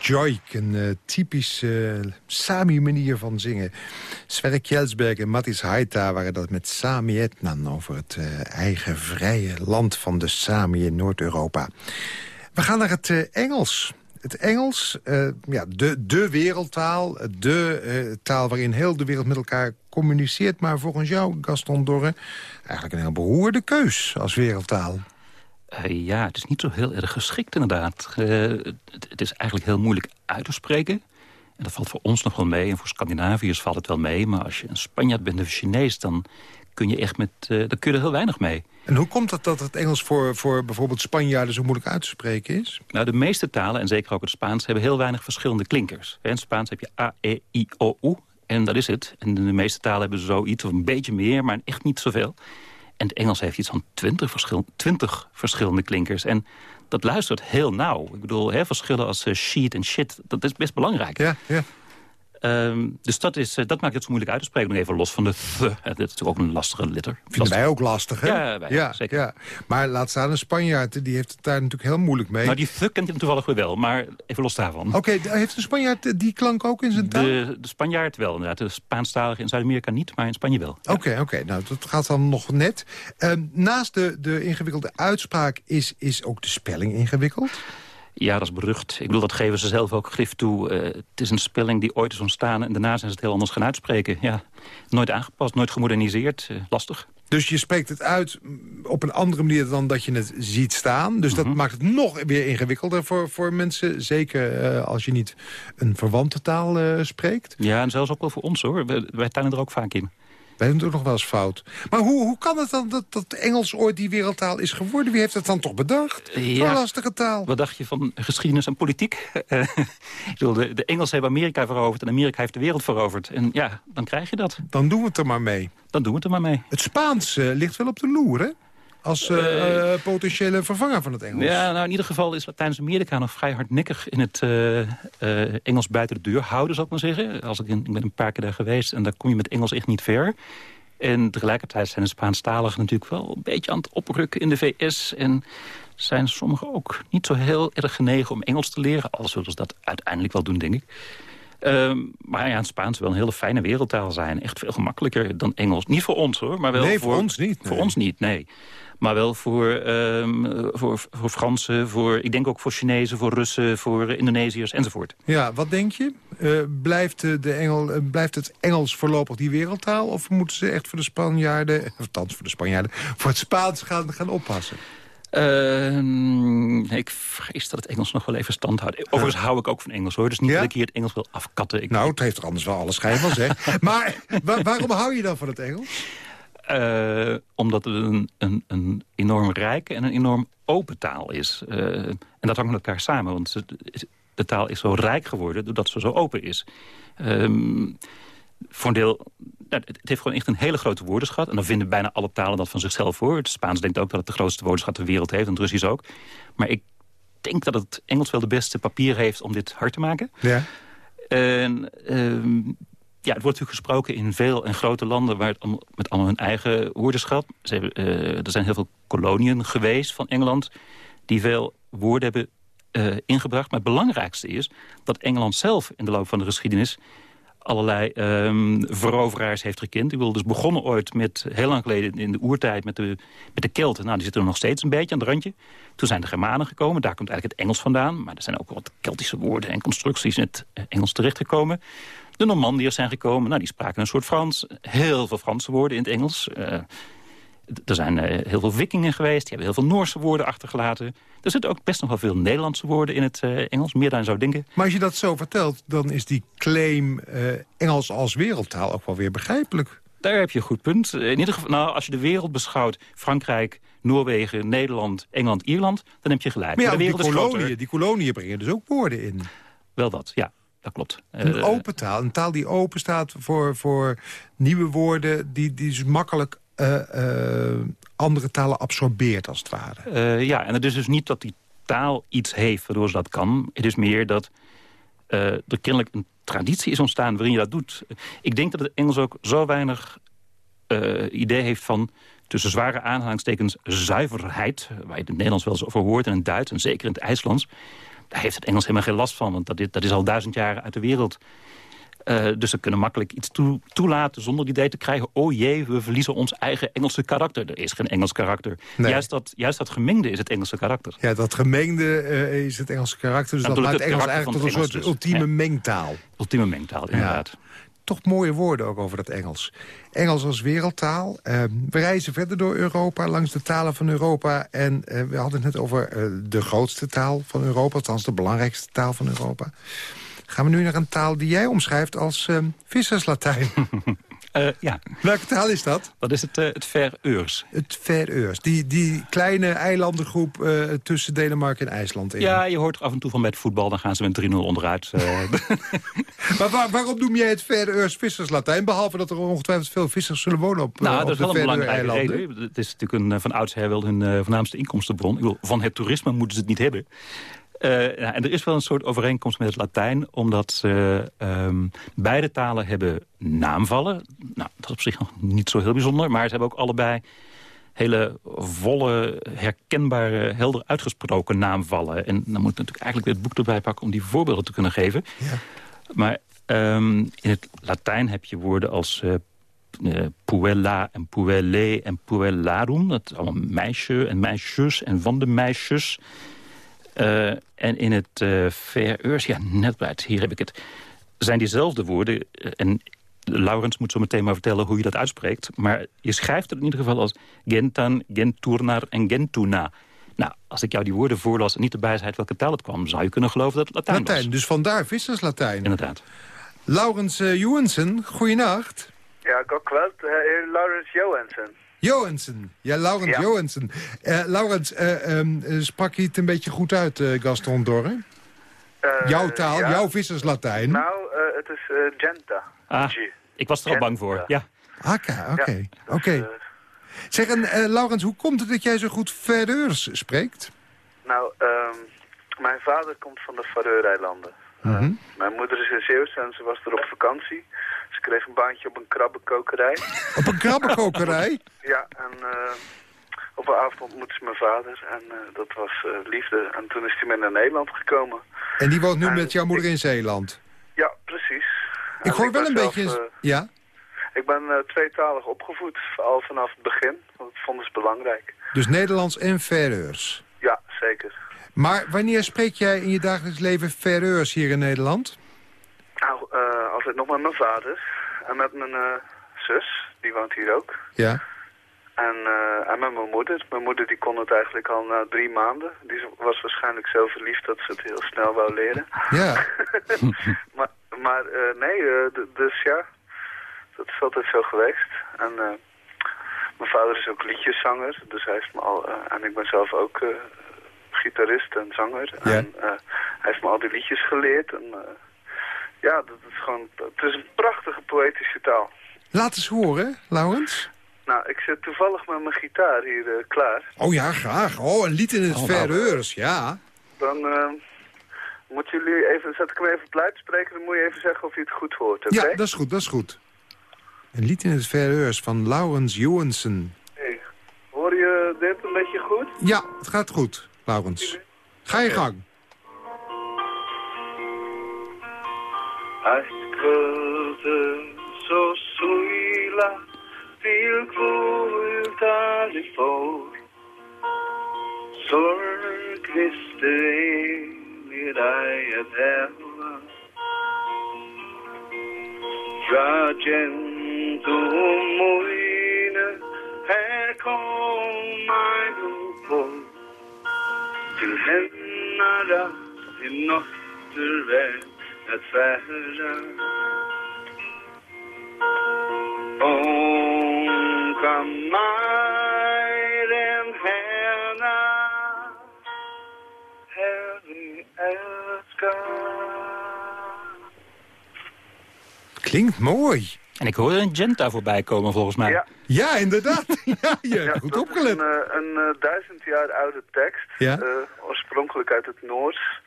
joik, een uh, typische uh, Sami-manier van zingen. Sverre Kjelsberg en Mattis Haita waren dat met Sami Etnan... over het uh, eigen vrije land van de Sami in Noord-Europa. We gaan naar het Engels. Het Engels, ja, de, de wereldtaal, de taal waarin heel de wereld met elkaar communiceert... maar volgens jou, Gaston Dorre, eigenlijk een heel behoorde keus als wereldtaal. Uh, ja, het is niet zo heel erg geschikt inderdaad. Uh, het, het, is eigenlijk heel moeilijk uit te spreken. En dat valt voor ons nog wel mee. En voor Scandinaviërs valt het wel mee. Maar als je een Spanjaard bent of Chinees... dan kun je echt met, uh, dan kun je er heel weinig mee. En hoe komt het dat het Engels voor, voor bijvoorbeeld Spanjaarden zo moeilijk uit te spreken is? Nou, de meeste talen, en zeker ook het Spaans... hebben heel weinig verschillende klinkers. In het Spaans heb je A, E, I, O, U. En dat is het. En de meeste talen hebben zoiets, of een beetje meer, maar echt niet zoveel. En het Engels heeft iets van twintig verschil, verschillende klinkers. En dat luistert heel nauw. Ik bedoel, hè, verschillen als uh, sheet en shit, dat is best belangrijk. Ja, ja. Um, dus dat, is, uh, dat maakt het zo moeilijk uit te spreken. Nog even los van de th. Dat is natuurlijk ook een lastige letter. Vinden lastig. wij ook lastig, hè? Ja, wij, ja, zeker. Ja. Maar laat staan een Spanjaard, die heeft het daar natuurlijk heel moeilijk mee. Nou, die th kent hij toevallig weer wel, maar even los daarvan. Oké, okay, heeft een Spanjaard die klank ook in zijn taal? De, de Spanjaard wel, inderdaad. De Spaanstalige in Zuid-Amerika niet, maar in Spanje wel. Oké, oké. Okay, nou, dat gaat dan nog net. Um, naast de, de ingewikkelde uitspraak is, is ook de spelling ingewikkeld? Ja, dat is berucht. Ik bedoel, dat geven ze zelf ook grif toe. Uh, het is een spelling die ooit is ontstaan en daarna zijn ze het heel anders gaan uitspreken. Ja, nooit aangepast, nooit gemoderniseerd. Uh, lastig. Dus je spreekt het uit op een andere manier dan dat je het ziet staan. Dus dat mhm. maakt het nog weer ingewikkelder voor, voor mensen. Zeker uh, als je niet een verwante taal spreekt. Ja, en zelfs ook wel voor ons hoor. Wij, wij tuinen er ook vaak in. Wij doen het ook nog wel eens fout. Maar hoe, hoe kan het dan dat, dat Engels ooit die wereldtaal is geworden? Wie heeft het dan toch bedacht? Ja, lastige taal. Wat dacht je van geschiedenis en politiek? Uh, de, de Engelsen hebben Amerika veroverd en Amerika heeft de wereld veroverd. En ja, dan krijg je dat. Dan doen we het er maar mee. Dan doen we het er maar mee. Het Spaans uh, ligt wel op de loer, hè? Als uh, uh, potentiële vervanger van het Engels. Ja, nou in ieder geval is Latijns-Amerika nog vrij hardnekkig in het Engels buiten de deur houden, zal ik maar zeggen. Als ik, in, ik ben een paar keer daar geweest en daar kom je met Engels echt niet ver. En tegelijkertijd zijn de Spaanstaligen natuurlijk wel een beetje aan het oprukken in de VS. En zijn sommigen ook niet zo heel erg genegen om Engels te leren. Al zullen ze dat uiteindelijk wel doen, denk ik. Um, maar ja, het Spaans wel een hele fijne wereldtaal zijn. Echt veel gemakkelijker dan Engels. Niet voor ons hoor, maar wel nee, voor, voor ons niet. Voor ons niet, nee. Maar wel voor, um, voor, voor Fransen, voor, ik denk ook voor Chinezen, voor Russen, voor Indonesiërs enzovoort. Ja, wat denk je? Uh, blijft, de Engel, uh, blijft het Engels voorlopig die wereldtaal? Of moeten ze echt voor de Spanjaarden, of althans voor de Spanjaarden, voor het Spaans gaan, gaan oppassen? Uh, ik vrees dat het Engels nog wel even stand houdt. Overigens hou ik ook van Engels, hoor. Dus niet dat ik hier het Engels wil afkatten. Ik, nou, het heeft er anders wel alles schijn van, zeg. maar waarom hou je dan van het Engels? Uh, omdat het een, een, een, enorm rijke en een enorm open taal is. Uh, en dat hangt met elkaar samen, want de taal is zo rijk geworden doordat ze zo open is. Um, voor een deel, nou, het heeft gewoon echt een hele grote woordenschat. En dan vinden bijna alle talen dat van zichzelf voor. Het Spaans denkt ook dat het de grootste woordenschat ter wereld heeft. En het Russisch ook. Maar ik denk dat het Engels wel de beste papier heeft om dit hard te maken. Ja. En, um, ja, het wordt natuurlijk gesproken in veel en grote landen... waar het met allemaal hun eigen woordenschap... Ze hebben, uh, er zijn heel veel koloniën geweest van Engeland... die veel woorden hebben uh, ingebracht. Maar het belangrijkste is dat Engeland zelf in de loop van de geschiedenis allerlei um, veroveraars heeft gekend. Die wilde dus begonnen ooit met, heel lang geleden in de oertijd, met de, met de Kelten. Nou, die zitten er nog steeds een beetje aan het randje. Toen zijn de Germanen gekomen, daar komt eigenlijk het Engels vandaan. Maar er zijn ook wat Keltische woorden en constructies in het eh, Engels terechtgekomen. De Normandiërs zijn gekomen, nou, die spraken een soort Frans. Heel veel Franse woorden in het Engels. Uh, er zijn uh, heel veel vikingen geweest, die hebben heel veel Noorse woorden achtergelaten. Er zitten ook best nog wel veel Nederlandse woorden in het uh, Engels, meer dan je zou denken. Maar als je dat zo vertelt, dan is die claim uh, Engels als wereldtaal ook wel weer begrijpelijk. Daar heb je een goed punt. In ieder geval, nou, als je de wereld beschouwt, Frankrijk, Noorwegen, Nederland, Engeland, Ierland, dan heb je gelijk. Maar, ja, maar de wereld die, koloniën, die koloniën brengen dus ook woorden in. Wel dat, ja dat klopt. Een open taal, een taal die open staat voor, voor nieuwe woorden... die, die dus makkelijk andere talen absorbeert, als het ware. Uh, ja, en het is dus niet dat die taal iets heeft waardoor ze dat kan. Het is meer dat er kennelijk een traditie is ontstaan waarin je dat doet. Ik denk dat het Engels ook zo weinig idee heeft van tussen zware aanhalingstekens zuiverheid... waar je het in het Nederlands wel eens over hoort en in het Duits... en zeker in het IJslands... daar heeft het Engels helemaal geen last van... want dat is, dat is al duizend jaren uit de wereld. Uh, dus ze kunnen makkelijk iets toe, toelaten zonder het idee te krijgen... oh jee, we verliezen ons eigen Engelse karakter. Er is geen Engels karakter. Nee. Juist, dat, juist dat gemengde is het Engelse karakter. Ja, dat gemengde uh, is het Engelse karakter. Dus dat maakt het Engels eigenlijk tot een soort dus. ultieme ja. mengtaal. Ultieme mengtaal, inderdaad. Ja toch mooie woorden ook over dat Engels. Engels als wereldtaal. Uh, we reizen verder door Europa, langs de talen van Europa. En we hadden het net over de grootste taal van Europa. Althans, de belangrijkste taal van Europa. Gaan we nu naar een taal die jij omschrijft als visserslatijn. Uh, ja. Welke taal is dat? Dat is het, uh, het Ver-Eurs. Het Ver-Eurs. Die, die kleine eilandengroep uh, tussen Denemarken en IJsland in. Ja, je hoort af en toe van met voetbal. Dan gaan ze met 3-0 onderuit. maar waar, waarom noem jij het Ver-Eurs visserslatijn? Behalve dat er ongetwijfeld veel vissers zullen wonen op, nou, op dat is wel een belangrijke reden. Het is natuurlijk een, van oudsher wel hun voornaamste inkomstenbron. Van het toerisme moeten ze het niet hebben. Nou, en er is wel een soort overeenkomst met het Latijn... omdat ze um, beide talen hebben naamvallen. Nou, dat is op zich nog niet zo heel bijzonder... maar ze hebben ook allebei hele volle, herkenbare, helder uitgesproken naamvallen. En dan moet ik natuurlijk eigenlijk weer het boek erbij pakken... om die voorbeelden te kunnen geven. Ja. Maar um, in het Latijn heb je woorden als... Uh, uh, puella en puelle en puellarum. Dat is allemaal meisje en meisjes en van de meisjes. Uh, en in het uh, ja, net het, hier heb ik het... zijn diezelfde woorden, uh, en Laurens moet zo meteen maar vertellen hoe je dat uitspreekt... maar je schrijft het in ieder geval als gentan, genturnar en gentuna... Nou, als ik jou die woorden voorlas en niet erbij zei welke taal het kwam... zou je kunnen geloven dat het Latijn, Latijn was. dus vandaar Visserslatijn. Inderdaad. Laurens uh, Johansen, goeienacht. Ja, ook wel. Laurens Johansen. Johansen. Ja, Laurens ja. Johansen. Uh, Laurens, uh, um, sprak je het een beetje goed uit, uh, Gaston Dorre? jouw taal, ja. jouw visserslatijn? Nou, het is Genta. Ah, ik was er al bang voor, ja. Oké, oké. oké. Zeg, en Laurens, hoe komt het dat jij zo goed Faroeurs spreekt? Nou, um, mijn vader komt van de Faroe-eilanden. -hmm. mijn moeder is in Zeeuws en ze was er op vakantie. Kreeg een baantje op een krabbenkokerij. op een krabbenkokerij? ja, en uh, op een avond ontmoette ze mijn vader. En uh, dat was uh, liefde. En toen is hij mee naar Nederland gekomen. En die woont nu en met jouw moeder ik, in Zeeland? Ja, precies. Ik hoor wel een zelf, beetje... ja? Ik ben tweetalig opgevoed, al vanaf het begin. Want dat vonden ze belangrijk. Dus Nederlands en Verreurs? Ja, zeker. Maar wanneer spreek jij in je dagelijks leven Verreurs hier in Nederland? Nou, altijd nog met mijn vader. En met mijn uh, zus, die woont hier ook. Ja. En, uh, en met mijn moeder. Mijn moeder die kon het eigenlijk al na drie maanden. Die was waarschijnlijk zo verliefd dat ze het heel snel wou leren. Ja. maar maar nee, dus ja, dat is altijd zo geweest. En mijn vader is ook liedjeszanger, dus hij heeft me al... en ik ben zelf ook gitarist en zanger. Ja. En hij heeft me al die liedjes geleerd en ja, dat is gewoon, het is een prachtige poëtische taal. Laat eens horen, Laurens. Nou, ik zit toevallig met mijn gitaar hier uh, klaar. Oh ja, graag. Oh, een lied in het oh, Verreurs, ja. Dan uh, moeten jullie even, zet ik hem even op luidspreker, dan moet je even zeggen of je het goed hoort, oké? Ja, dat is goed, dat is goed. Een lied in het Verreurs van Laurens Johansen. Hey, hoor je dit een beetje goed? Ja, het gaat goed, Laurens. Ga je gang. Ættkvöldu svo súla til kvöldali fór Sorg visste in i dig at hemma Fra gentomoine her kom mig nu på Til hennara än henne Här vi älskar Klinkt mooi. En ik hoor een Genta voorbij komen volgens mij. Ja, ja inderdaad. ja, je ja, goed opgelet. Een, een, een duizend jaar oude tekst. Ja? Uh, oorspronkelijk uit het Noors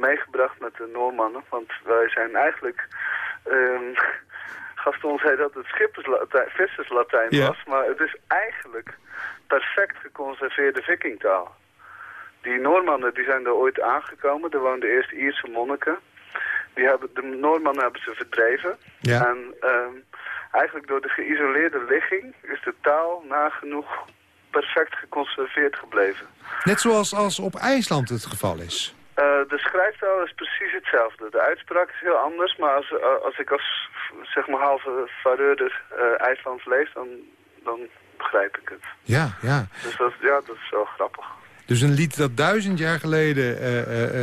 meegebracht met de Noormannen. Want wij zijn eigenlijk um, Gaston zei dat het schipperslatijn, visserslatijn was, maar het is eigenlijk perfect geconserveerde vikingtaal. Die Noormannen die zijn er ooit aangekomen, er woonden eerst Ierse monniken. Die hebben, de Noormannen hebben ze verdreven. En ehm, eigenlijk door de geïsoleerde ligging is de taal nagenoeg perfect geconserveerd gebleven. Net zoals als op IJsland het geval is. Eh, de schrijftaal is precies hetzelfde. De uitspraak is heel anders, maar als, eh, als ik als zeg maar halve Fareurder eh IJslands lees, dan, dan begrijp ik het. Ja, ja. Dus dat, ja, dat is wel grappig. Dus een lied dat duizend jaar geleden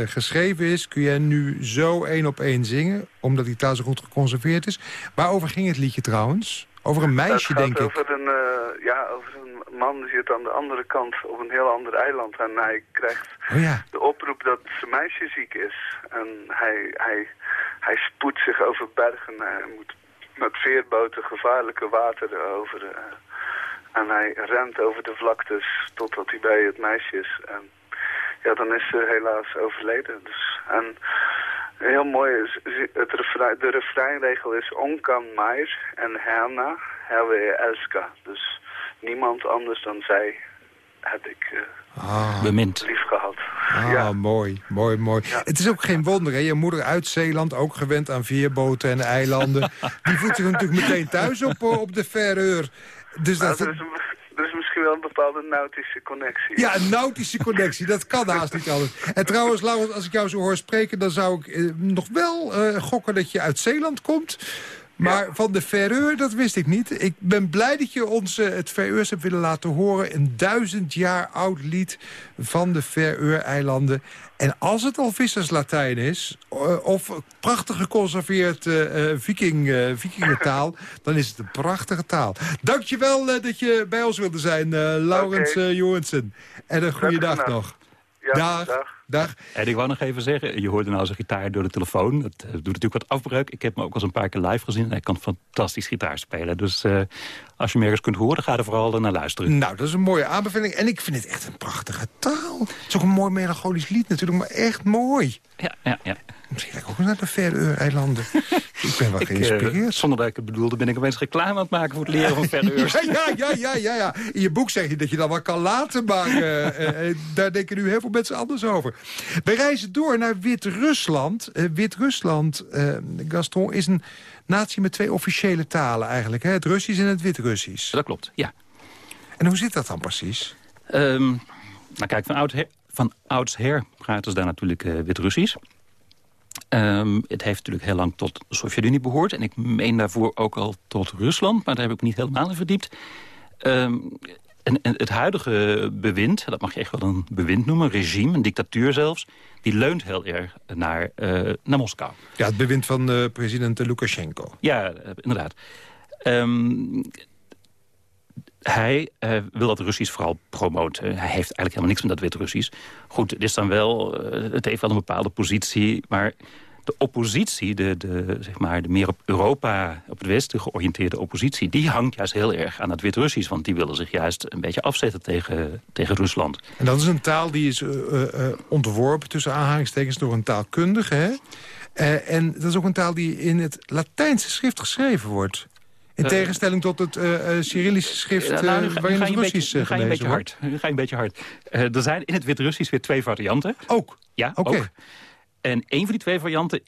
geschreven is... kun jij nu zo één op één zingen, omdat die taal zo goed geconserveerd is. Waarover ging het liedje trouwens? Over een meisje, denk ik. over een, eh, ja, over een man die zit aan de andere kant op een heel ander eiland. En hij krijgt Oh ja, de oproep dat zijn meisje ziek is. En hij, hij, hij spoedt zich over bergen. Hij moet met veerboten gevaarlijke wateren over. eh, en hij rent over de vlaktes totdat hij bij het meisje is. En ja, dan is ze helaas overleden. Dus, en heel mooi is, het refrein, de refreinregel is onkan mais en herna herwe elska. Dus niemand anders dan zij heb ik eh, ah, Bemind. lief gehad. ah, ja. mooi, mooi, mooi. Het is ook geen wonder, hè? Je moeder uit Zeeland, ook gewend aan veerboten en eilanden. Die voelt zich natuurlijk meteen thuis op, eh, op de Verreur. Dus Maar dat, er, is een, is misschien wel een bepaalde nautische connectie. Ja, een nautische connectie, dat kan haast niet anders. En trouwens, Laurens, als ik jou zo hoor spreken... dan zou ik eh, nog wel eh, gokken dat je uit Zeeland komt. Maar van de Verreur, dat wist ik niet. Ik ben blij dat je ons eh, het Verreurs hebt willen laten horen. Een duizend jaar oud lied van de Verreur-eilanden. En als het al visserslatijn is, eh, of prachtig geconserveerd eh, viking, vikingentaal... dan is het een prachtige taal. Dankjewel eh dat je bij ons wilde zijn, Laurens eh, Jorensen. En een goede dag nog. Ja, dag, dag. dag. En ik wou nog even zeggen, je hoorde nou zijn gitaar door de telefoon. Dat eh, doet natuurlijk wat afbreuk. Ik heb hem ook al eens een paar keer live gezien. En hij kan fantastisch gitaar spelen. Dus eh, als je hem ergens kunt horen, ga er vooral naar luisteren. Nou, dat is een mooie aanbeveling. En ik vind het echt een prachtige taal. Het is ook een mooi melancholisch lied natuurlijk, maar echt mooi. Ja, ja, ja. Misschien ga ik ook naar de Verreur-eilanden. ik ben wel Ik, eh, geïnspireerd. zonder dat ik het bedoelde, ben ik opeens reclame aan het maken voor het leren van verreurs. Ja, ja, ja, ja, ja, ja. In je boek zeg je dat je dat wel kan laten, maar eh, eh, daar denken nu heel veel mensen anders over. We reizen door naar Wit-Rusland. Wit-Rusland, Gaston, is een natie met twee officiële talen eigenlijk. Hè? Het Russisch en het Wit-Russisch. Dat klopt, ja. En hoe zit dat dan precies? Ehm, nou kijk, van, oudsher, van oudsher praten ze daar natuurlijk Wit-Russisch. Ehm, het heeft natuurlijk heel lang tot de Sovjet-Unie behoord. En ik meen daarvoor ook al tot Rusland. Maar daar heb ik me niet helemaal in verdiept. Ehm, en, en het huidige bewind, dat mag je echt wel een bewind noemen... regime, een dictatuur zelfs... die leunt heel erg naar, eh, naar Moskou. Ja, het bewind van eh, president Lukashenko. Ja, eh, inderdaad. Ehm, hij eh, wil dat Russisch vooral promoten. Hij heeft eigenlijk helemaal niks met dat Wit-Russisch. Goed, het is dan wel, eh, het heeft wel een bepaalde positie, maar de oppositie, de, de, zeg maar, de meer op Europa, op het Westen georiënteerde oppositie... die hangt juist heel erg aan het Wit-Russisch. Want die willen zich juist een beetje afzetten tegen, tegen Rusland. En dat is een taal die is eh, ontworpen tussen aanhalingstekens door een taalkundige. Hè? En dat is ook een taal die in het Latijnse schrift geschreven wordt. In Eh, tegenstelling tot het eh, eh, Cyrillische schrift nou, nu ga, nu waarin het je een beetje, Russisch beetje gelezen wordt. hard. Nu ga je een beetje hard. Er zijn in het Wit-Russisch weer twee varianten. Ook. Ja, ook. En een van die twee varianten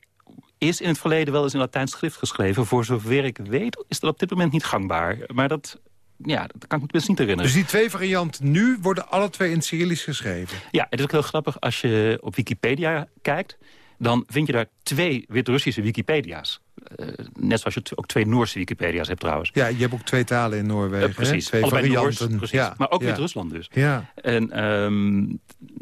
is in het verleden wel eens in Latijns schrift geschreven. Voor zover ik weet is dat op dit moment niet gangbaar. Maar dat, ja, dat kan ik me tenminste niet herinneren. Dus die twee varianten nu worden alle twee in het Cyrillisch geschreven. Ja, het is ook heel grappig als je op Wikipedia kijkt. Dan vind je daar twee Wit-Russische Wikipedia's. Eh, net zoals je ook twee Noorse Wikipedia's hebt trouwens. Ja, je hebt ook twee talen in Noorwegen. Eh, precies, Hè? Twee allebei Noors, varianten. precies. Ja, maar ook ja. Wit-Rusland dus. Ja. En ehm,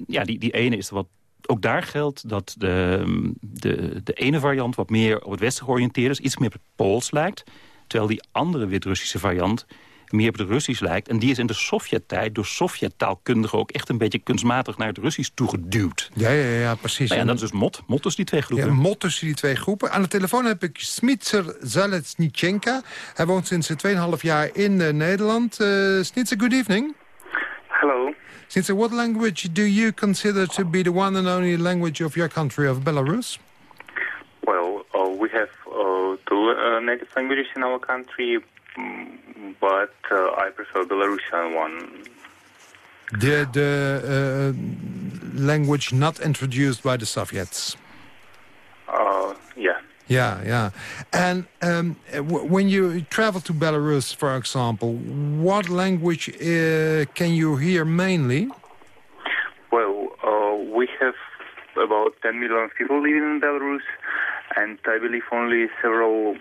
ja, die, die ene is wat... Ook daar geldt dat de, de, de ene variant wat meer op het westen georiënteerd is. Iets meer op het Pools lijkt. Terwijl die andere Wit-Russische variant meer op het Russisch lijkt. En die is in de Sovjet-tijd door Sovjet-taalkundigen... ook echt een beetje kunstmatig naar het Russisch toegeduwd. Ja, ja, ja, precies. Nou ja, en dat is dus mot. Mot is die twee Ja, groepen. een mot tussen die twee groepen. Aan de telefoon heb ik Smitser Zaletsnichenka. Hij woont sinds eh, 2,5 jaar in eh, Nederland. Uh, Snitser, good evening. Hello. Snitser, what language do you consider to be the one and only language of your country, of Belarus? Well, uh, we have uh, two uh, native languages in our country, but uh, I prefer Belarusian one. The, the uh, language not introduced by the Soviets. Uh, yeah. Yeah, yeah. And um, w- when you travel to Belarus, for example, what language uh, can you hear mainly? Well, uh, we have about 10 million people living in Belarus, and I believe only several,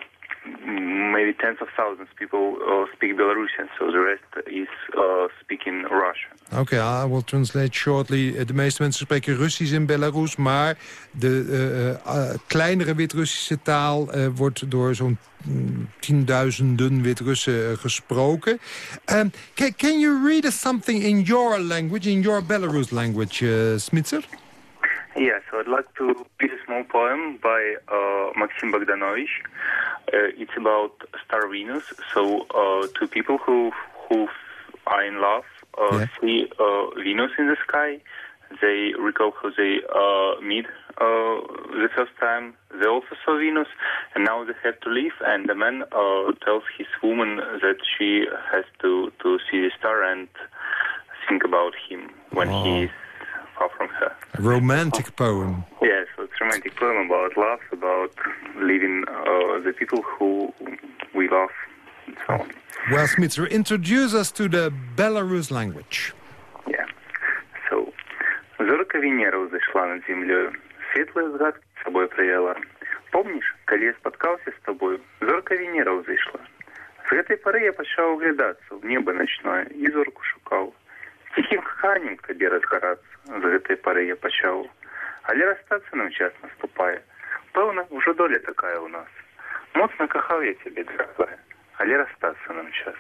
maybe tens of thousands people uh, speak Belarusian, so the rest is uh, speaking Russian. Oké, I will translate shortly. Eh, De meeste mensen spreken Russisch in Belarus, maar de eh, kleinere Wit-Russische taal wordt door zo'n mm, tienduizenden Wit-Russen gesproken. Um, can, you read something in your language, in your Belarus language, uh, Smitser? Yeah, so I'd like to read a small poem by uh, Maxim Bogdanovich. Uh, it's about Star Venus. So uh, two people who who are in love uh, Yeah. see uh, Venus in the sky. They recall how they uh, meet uh, the first time. They also saw Venus, and now they have to leave. And the man uh, tells his woman that she has to to see the star and think about him when Wow. he is far from her. A romantic poem. Yes, it's a romantic poem about love, about leaving uh, the people who we love, and so on. Well, Smitser, introduce us to the Belarus language. Yeah. So, зорка Венера взошла над землей, светлые загадки с собой привела. Помнишь, коли я споткался с тобой, зорка Венера взошла. С этой поры я пошел углядаться в небо ночное и зорку шукал. Тихим каханем к тебе разгораться, з этой поры я почав. Але расстаться нам час наступає. Певно, уже доля такая у нас. Моцно кохав я тебе, дорогая, але расстаться нам час.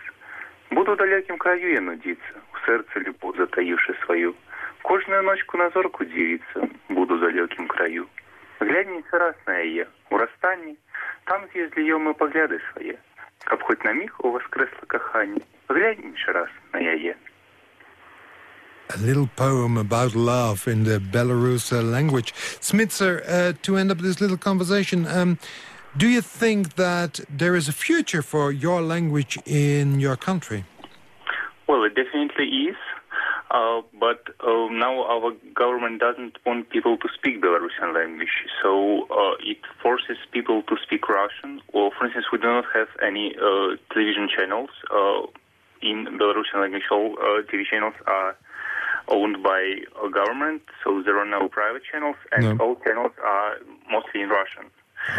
Буду в далекім краю я нудиться, у серце любов затаивши свою. Кожную ночку на зорку дивиться, буду в далекім краю. Глянется раз на яе, у расстанні, там з'їзлі йому погляди своє. Каб хоть на міг у воскресло кохання, глянь інший раз на яє. A little poem about love in the Belarus uh, language. Smitser, uh, to end up this little conversation, um, do you think that there is a future for your language in your country? Well, it definitely is. Uh, but uh, now our government doesn't want people to speak Belarusian language, so uh, it forces people to speak Russian. Or, for instance, we do not have any uh, television channels uh, in Belarusian language. All TV channels are owned by a government, so there are no private channels, and No. all channels are mostly in Russian.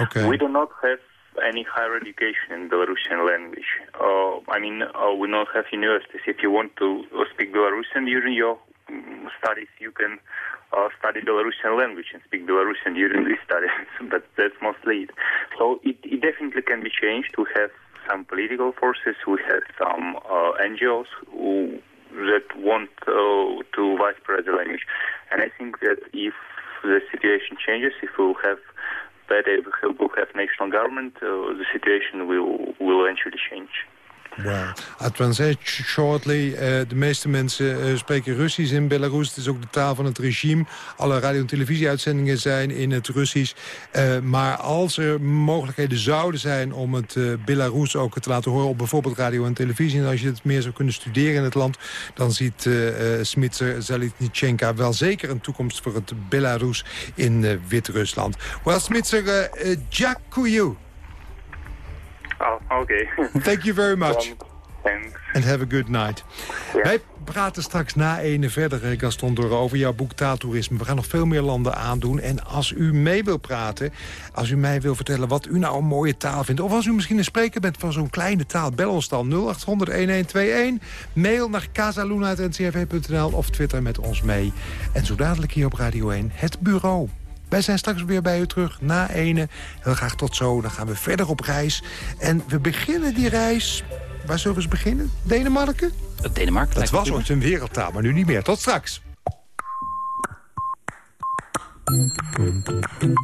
Okay. We do not have any higher education in Belarusian language. Uh, I mean, uh, we don't have universities. If you want to uh, speak Belarusian during your mm, studies, you can uh, study Belarusian language and speak Belarusian during these studies, but that's mostly it. So it, it definitely can be changed. We have some political forces, we have some uh, NGOs who that want uh, to widespread the language. And I think that if the situation changes, if we'll have better, we'll have national government, uh, the situation will will eventually change. Well, sh- shortly. Eh, de meeste mensen eh, spreken Russisch in Belarus. Het is ook de taal van het regime. Alle radio- en televisieuitzendingen zijn in het Russisch. Eh, maar als er mogelijkheden zouden zijn om het Belarus ook te laten horen... op bijvoorbeeld radio en televisie... en als je het meer zou kunnen studeren in het land... dan ziet Smitser Zalitnichenka wel zeker een toekomst voor het Belarus in Wit-Rusland. Well, Smitser, Dziękuję. Oh, okay. Thank you very much. Thanks. And have a good night. Wij praten straks na ene verder, eh, Gaston Door, over jouw boek Taaltoerisme. We gaan nog veel meer landen aandoen. En als u mee wil praten, als u mij wil vertellen wat u nou een mooie taal vindt... of als u misschien een spreker bent van zo'n kleine taal, bel ons dan 0800-1121. Mail naar casaluna.ncrv.nl of twitter met ons mee. En zo dadelijk hier op Radio 1, het bureau. Wij zijn straks weer bij u terug na ene. Heel graag tot zo, dan gaan we verder op reis. En we beginnen die reis... Waar zullen we eens beginnen? Denemarken? Denemarken Dat lijkt me was ooit een wereldtaal, maar nu niet meer. Tot straks.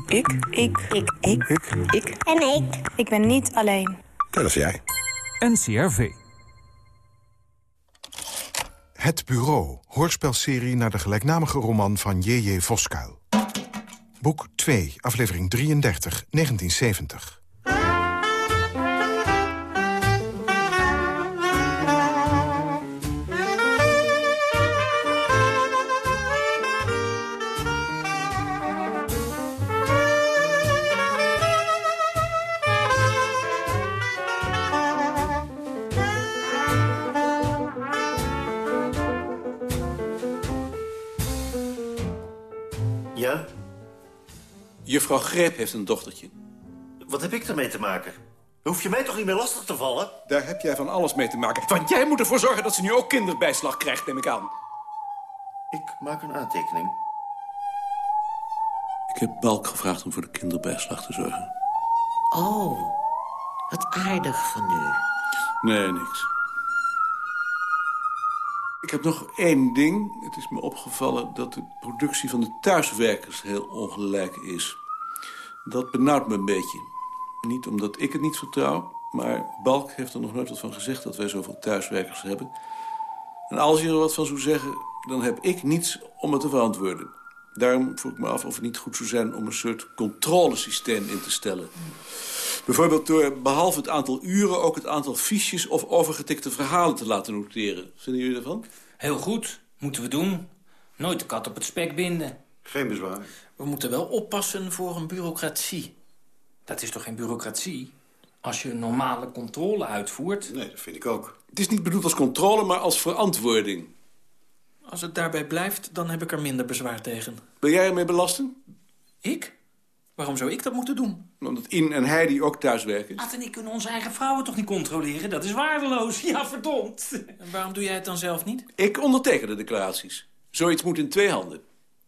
Ik. Ik. Ik. Ik. Ik. En ik. Ik ben niet alleen. Dat is jij. NCRV. Het Bureau, hoorspelserie naar de gelijknamige roman van J.J. Voskuil. Boek 2, aflevering 33, 1970. Juffrouw Greep heeft een dochtertje. Wat heb ik ermee te maken? Hoef je mij toch niet meer lastig te vallen? Daar heb jij van alles mee te maken. Want jij moet ervoor zorgen dat ze nu ook kinderbijslag krijgt, neem ik aan. Ik maak een aantekening. Ik heb Balk gevraagd om voor de kinderbijslag te zorgen. Oh, wat aardig van u. Nee, niks. Ik heb nog één ding. Het is me opgevallen dat de productie van de thuiswerkers heel ongelijk is. Dat benauwt me een beetje. Niet omdat ik het niet vertrouw, maar Balk heeft er nog nooit wat van gezegd... dat wij zoveel thuiswerkers hebben. En als je er wat van zou zeggen, dan heb ik niets om het te verantwoorden. Daarom vroeg ik me af of het niet goed zou zijn om een soort controlesysteem in te stellen. Bijvoorbeeld door behalve het aantal uren ook het aantal fiches of overgetikte verhalen te laten noteren. Vinden jullie ervan? Heel goed. Moeten we doen. Nooit de kat op het spek binden. Geen bezwaar. We moeten wel oppassen voor een bureaucratie. Dat is toch geen bureaucratie? Als je een normale controle uitvoert... Nee, dat vind ik ook. Het is niet bedoeld als controle, maar als verantwoording. Als het daarbij blijft, dan heb ik er minder bezwaar tegen. Wil jij ermee belasten? Ik? Waarom zou ik dat moeten doen? Omdat In en Heidi ook thuiswerken. Ad en ik kunnen onze eigen vrouwen toch niet controleren? Dat is waardeloos. Ja, verdomd. En waarom doe jij het dan zelf niet? Ik onderteken de declaraties. Zoiets moet in twee handen.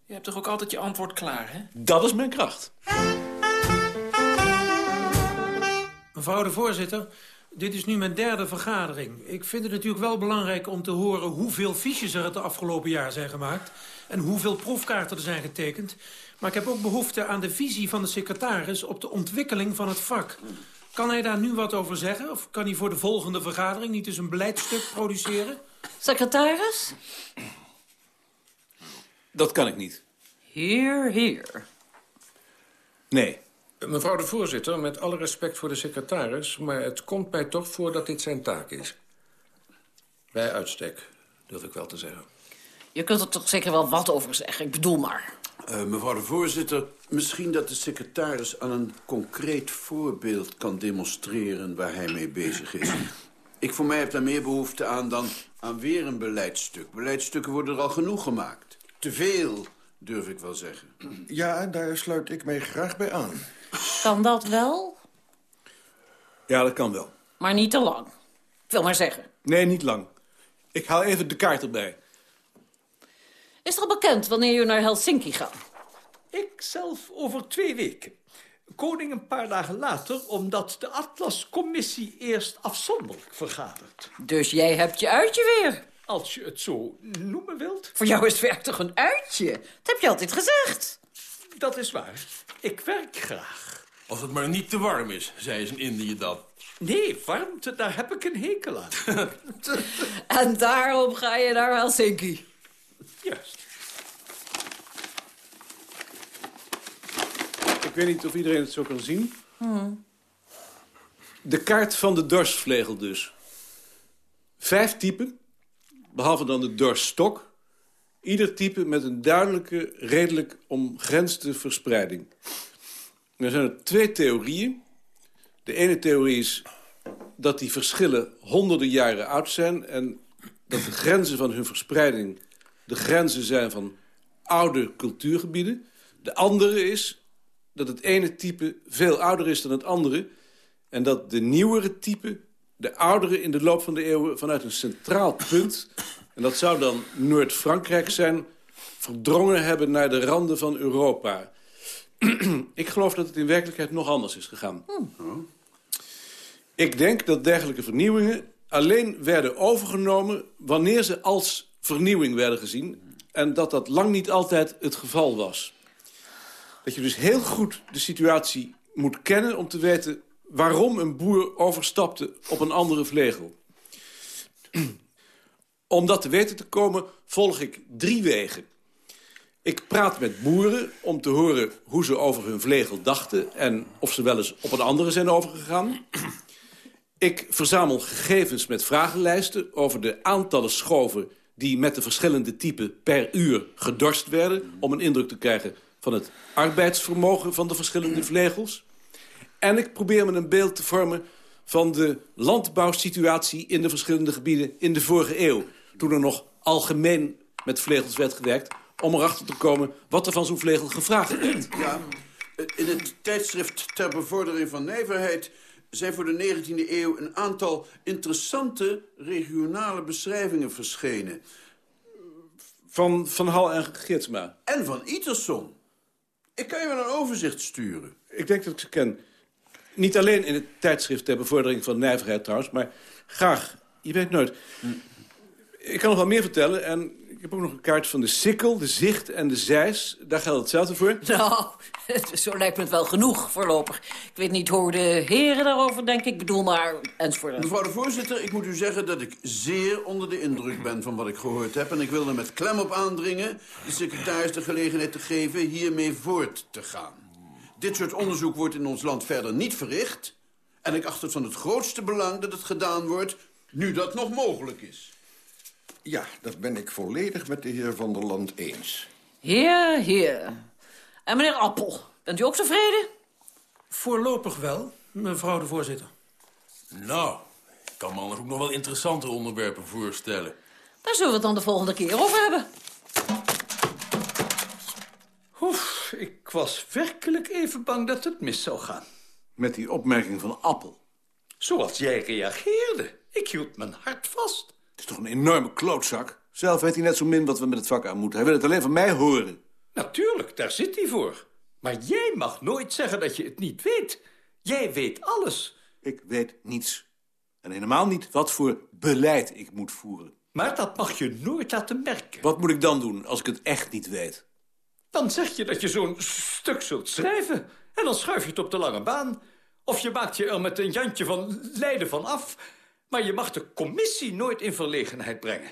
Je hebt toch ook altijd je antwoord klaar, hè? Dat is mijn kracht. Mevrouw de voorzitter, dit is nu mijn derde vergadering. Ik vind het natuurlijk wel belangrijk om te horen hoeveel fiches er het afgelopen jaar zijn gemaakt... en hoeveel proefkaarten er zijn getekend. Maar ik heb ook behoefte aan de visie van de secretaris op de ontwikkeling van het vak. Kan hij daar nu wat over zeggen? Of kan hij voor de volgende vergadering niet eens een beleidstuk produceren? Secretaris? Dat kan ik niet. Hier, hier. Nee. Mevrouw de voorzitter, met alle respect voor de secretaris... maar het komt mij toch voor dat dit zijn taak is. Bij uitstek, durf ik wel te zeggen. Je kunt er toch zeker wel wat over zeggen, ik bedoel maar. Uh, mevrouw de voorzitter, misschien dat de secretaris aan een concreet voorbeeld kan demonstreren waar hij mee bezig is. Ik voor mij heb daar meer behoefte aan dan aan weer een beleidstuk. Beleidsstukken worden er al genoeg gemaakt. Te veel, durf ik wel zeggen. Ja, daar sluit ik mij graag bij aan. Kan dat wel? Ja, dat kan wel. Maar niet te lang. Ik wil maar zeggen. Nee, niet lang. Ik haal even de kaart erbij. Is er al bekend wanneer je naar Helsinki gaat? Ik zelf over twee weken. Koning een paar dagen later, omdat de Atlascommissie eerst afzonderlijk vergadert. Dus jij hebt je uitje weer? Als je het zo noemen wilt. Voor jou is het werk toch een uitje? Dat heb je altijd gezegd. Dat is waar. Ik werk graag. Als het maar niet te warm is, zei ze in Indië dan. Nee, warmte, daar heb ik een hekel aan. en daarom ga je naar Helsinki? Juist. Ik weet niet of iedereen het zo kan zien. Hmm. De kaart van de dorsvlegel dus. Vijf typen, behalve dan de dorsstok. Ieder type met een duidelijke, redelijk omgrensde verspreiding. Er zijn er twee theorieën. De ene theorie is dat die verschillen honderden jaren oud zijn... en dat de grenzen van hun verspreiding de grenzen zijn van oude cultuurgebieden. De andere is dat het ene type veel ouder is dan het andere... en dat de nieuwere type de oudere in de loop van de eeuwen vanuit een centraal punt... en dat zou dan Noord-Frankrijk zijn... verdrongen hebben naar de randen van Europa. Ik geloof dat het in werkelijkheid nog anders is gegaan. Ik denk dat dergelijke vernieuwingen alleen werden overgenomen... wanneer ze als vernieuwing werden gezien... en dat dat lang niet altijd het geval was. Dat je dus heel goed de situatie moet kennen om te weten... waarom een boer overstapte op een andere vlegel. Om dat te weten te komen volg ik drie wegen. Ik praat met boeren om te horen hoe ze over hun vlegel dachten... en of ze wel eens op een andere zijn overgegaan. Ik verzamel gegevens met vragenlijsten over de aantallen schoven... die met de verschillende typen per uur gedorst werden... om een indruk te krijgen van het arbeidsvermogen van de verschillende vlegels. En ik probeer me een beeld te vormen van de landbouwsituatie... in de verschillende gebieden in de vorige eeuw. Toen er nog algemeen met vlegels werd gewerkt... om erachter te komen wat er van zo'n vlegel gevraagd werd. Ja, In het tijdschrift ter bevordering van nijverheid zijn voor de 19e eeuw een aantal interessante regionale beschrijvingen verschenen. Van Van Hal en Gidsma. En van Iterson. Ik kan je wel een overzicht sturen. Ik denk dat ik ze ken. Niet alleen in het tijdschrift ter bevordering van nijverheid trouwens, maar graag. Je weet nooit. Ik kan nog wel meer vertellen en ik heb ook nog een kaart van de Sikkel, de Zicht en de Zeis. Daar geldt hetzelfde voor. Nou, zo lijkt me het wel genoeg voorlopig. Ik weet niet hoe de heren daarover denken. Ik bedoel maar, enzovoort. Mevrouw de voorzitter, ik moet u zeggen dat ik zeer onder de indruk ben van wat ik gehoord heb. En ik wil er met klem op aandringen de secretaris de gelegenheid te geven hiermee voort te gaan. Dit soort onderzoek wordt in ons land verder niet verricht. En ik acht het van het grootste belang dat het gedaan wordt, nu dat nog mogelijk is. Ja, dat ben ik volledig met de heer Van der Land eens. Heer, heer. En meneer Appel, bent u ook tevreden? Voorlopig wel, mevrouw de voorzitter. Nou, ik kan me anders ook nog wel interessante onderwerpen voorstellen. Daar zullen we het dan de volgende keer over hebben. Ik was werkelijk even bang dat het mis zou gaan. Met die opmerking van Appel. Zoals jij reageerde. Ik hield mijn hart vast. Het is toch een enorme klootzak? Zelf weet hij net zo min wat we met het vak aan moeten. Hij wil het alleen van mij horen. Natuurlijk, daar zit hij voor. Maar jij mag nooit zeggen dat je het niet weet. Jij weet alles. Ik weet niets. En helemaal niet wat voor beleid ik moet voeren. Maar dat mag je nooit laten merken. Wat moet ik dan doen als ik het echt niet weet? Dan zeg je dat je zo'n stuk zult schrijven. En dan schuif je het op de lange baan. Of je maakt je er met een jantje van Leiden van af. Maar je mag de commissie nooit in verlegenheid brengen.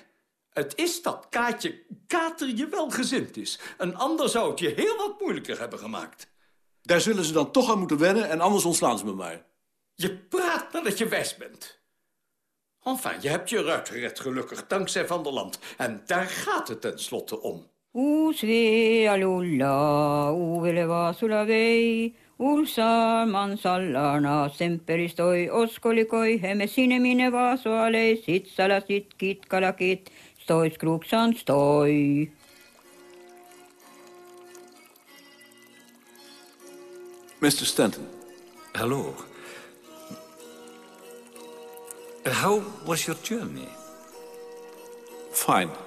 Het is dat Kaatje Kater je wel gezind is. Een ander zou het je heel wat moeilijker hebben gemaakt. Daar zullen ze dan toch aan moeten wennen en anders ontslaan ze me maar. Je praat nadat je wijs bent. Enfin, je hebt je ruit gered gelukkig, dankzij Van der Land. En daar gaat het tenslotte om. Svea lulla, uveleva sulavei, ulsar mansallarna, semperistoi, oskolikoi, heme sinemine vasoalei, sitsalasit, kitkalakit, stoi skruksan stoi. Mr. Stanton. Hello. How was your journey? Fine.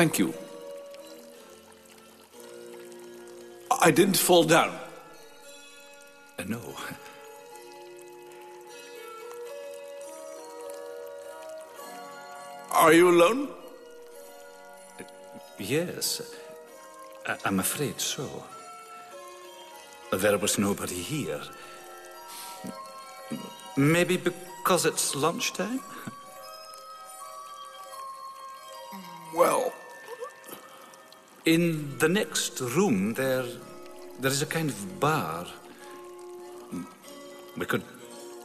Thank you. I didn't fall down. Uh, no. Are you alone? Yes. I- I'm afraid so. There was nobody here. Maybe because it's lunchtime? Well... In the next room, there, there is a kind of bar. We could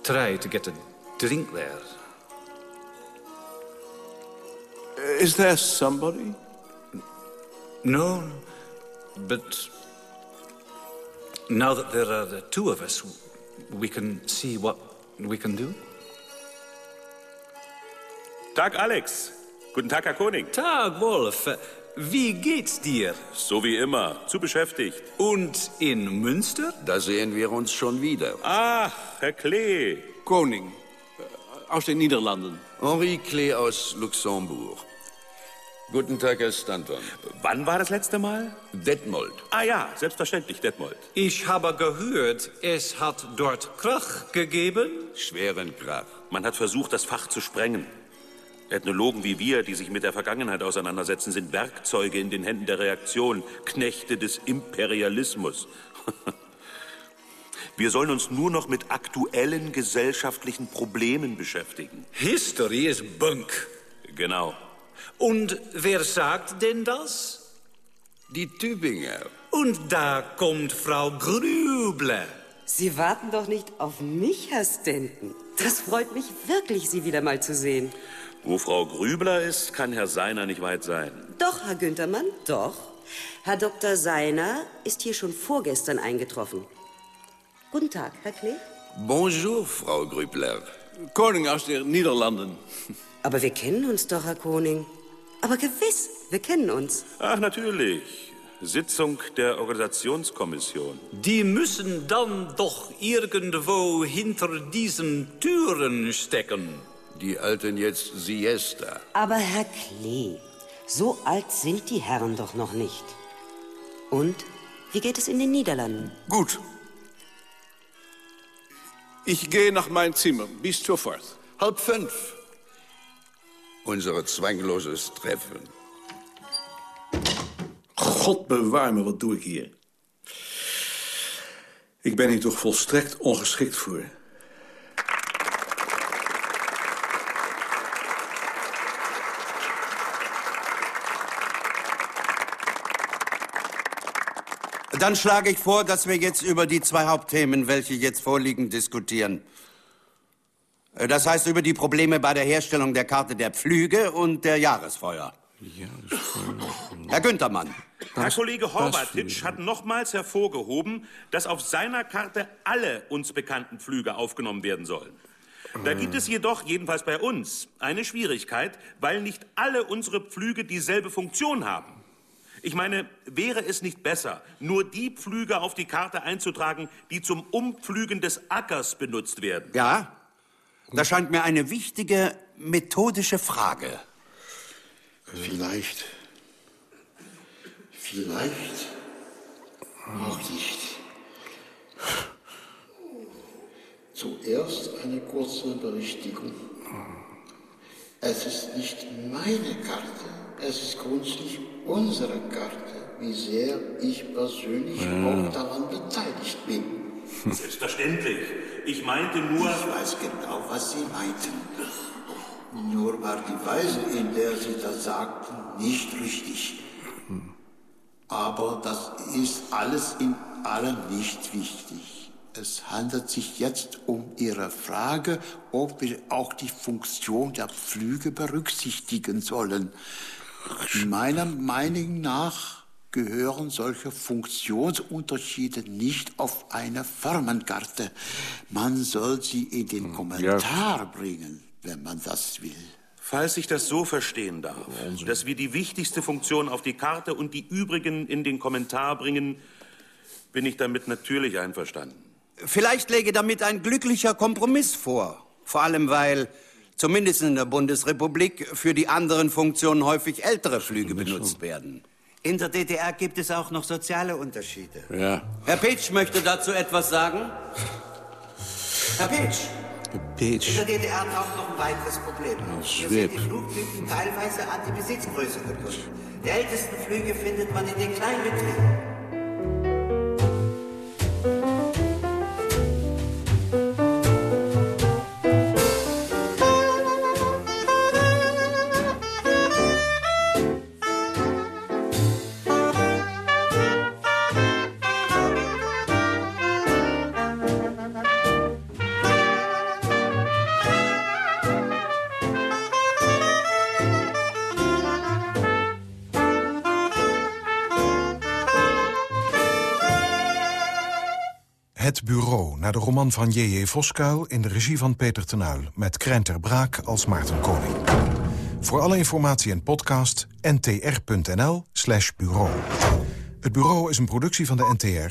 try to get a drink there. Is there somebody? No, but now that there are the two of us, we can see what we can do. Tag, Alex. Guten Tag, Herr Koning. Tag, Wolf. Wie geht's dir? So wie immer, zu beschäftigt. Und in Münster? Da sehen wir uns schon wieder. Ach, Herr Klee. Koning. Äh, Aus den Niederlanden. Henri Klee aus Luxemburg. Guten Tag, Herr Stanton. Wann war das letzte Mal? Detmold. Ah ja, selbstverständlich, Detmold. Ich habe gehört, es hat dort Krach gegeben. Schweren Krach. Man hat versucht, das Fach zu sprengen. Ethnologen wie wir, die sich mit der Vergangenheit auseinandersetzen, sind Werkzeuge in den Händen der Reaktion, Knechte des Imperialismus. Wir sollen uns nur noch mit aktuellen gesellschaftlichen Problemen beschäftigen. History is bunk. Genau. Und wer sagt denn das? Die Tübinger. Und da kommt Frau Grüble. Sie warten doch nicht auf mich, Herr Stanton. Das freut mich wirklich, Sie wieder mal zu sehen. Wo Frau Grübler ist, kann Herr Seiner nicht weit sein. Doch, Herr Günthermann, doch. Herr Dr. Seiner ist hier schon vorgestern eingetroffen. Guten Tag, Herr Klee. Bonjour, Frau Grübler. Koning aus den Niederlanden. Aber wir kennen uns doch, Herr Koning. Aber gewiss, wir kennen uns. Ach, natürlich. Sitzung der Organisationskommission. Die müssen dann doch irgendwo hinter diesen Türen stecken. Die halten jetzt Siesta. Aber Herr Klee, so alt sind die Herren doch noch nicht. Und wie geht es in den Niederlanden? Gut. Ich gehe nach mein Zimmer. Bis sofort. Halb fünf. Unser zwangloses Treffen. God bewaar me, wat doe ik hier? Ik ben hier toch volstrekt ongeschikt voor. Dann schlage ich vor, dass wir jetzt über die zwei Hauptthemen, welche jetzt vorliegen, diskutieren. Äh, Das heißt über die Probleme bei der Herstellung der Karte der Pflüge und der Jahresfeuer. Herr Günthermann. Herr Kollege Horvatitsch hat nochmals hervorgehoben, dass auf seiner Karte alle uns bekannten Pflüge aufgenommen werden sollen. Da gibt es jedoch, jedenfalls bei uns, eine Schwierigkeit, weil nicht alle unsere Pflüge dieselbe Funktion haben. Ich meine, wäre es nicht besser, nur die Pflüge auf die Karte einzutragen, die zum Umpflügen des Ackers benutzt werden? Ja, das scheint mir eine wichtige methodische Frage. Vielleicht. Vielleicht auch nicht. Zuerst eine kurze Berichtigung. Es ist nicht meine Karte, es ist grundsätzlich unsere Karte, wie sehr ich persönlich Ja. auch daran beteiligt bin. Selbstverständlich. Ich meinte nur... Ich weiß genau, was Sie meinten. Nur war die Weise, in der Sie das sagten, nicht richtig. Aber das ist alles in allem nicht wichtig. Es handelt sich jetzt um Ihre Frage, ob wir auch die Funktion der Pflüge berücksichtigen sollen. Meiner Meinung nach gehören solche Funktionsunterschiede nicht auf eine Firmenkarte. Man soll sie in den Kommentar bringen, wenn man das will. Falls ich das so verstehen darf, dass wir die wichtigste Funktion auf die Karte und die übrigen in den Kommentar bringen, bin ich damit natürlich einverstanden. Vielleicht läge damit ein glücklicher Kompromiss vor. Vor allem, weil zumindest in der Bundesrepublik für die anderen Funktionen häufig ältere Flüge benutzt werden. In der DDR gibt es auch noch soziale Unterschiede. Ja. Herr Petsch möchte dazu etwas sagen. Herr Petsch. In Petsch. der DDR taucht noch ein weiteres Problem. Hier sind die Flugtypen teilweise an die Besitzgröße gebunden. Die ältesten Flüge findet man in den Kleinbetrieben. Naar de roman van J.J. Voskuil... in de regie van Peter Tenuil, met Krenter Braak als Maarten Koning. Voor alle informatie en podcast ntr.nl bureau. Het Bureau is een productie van de NTR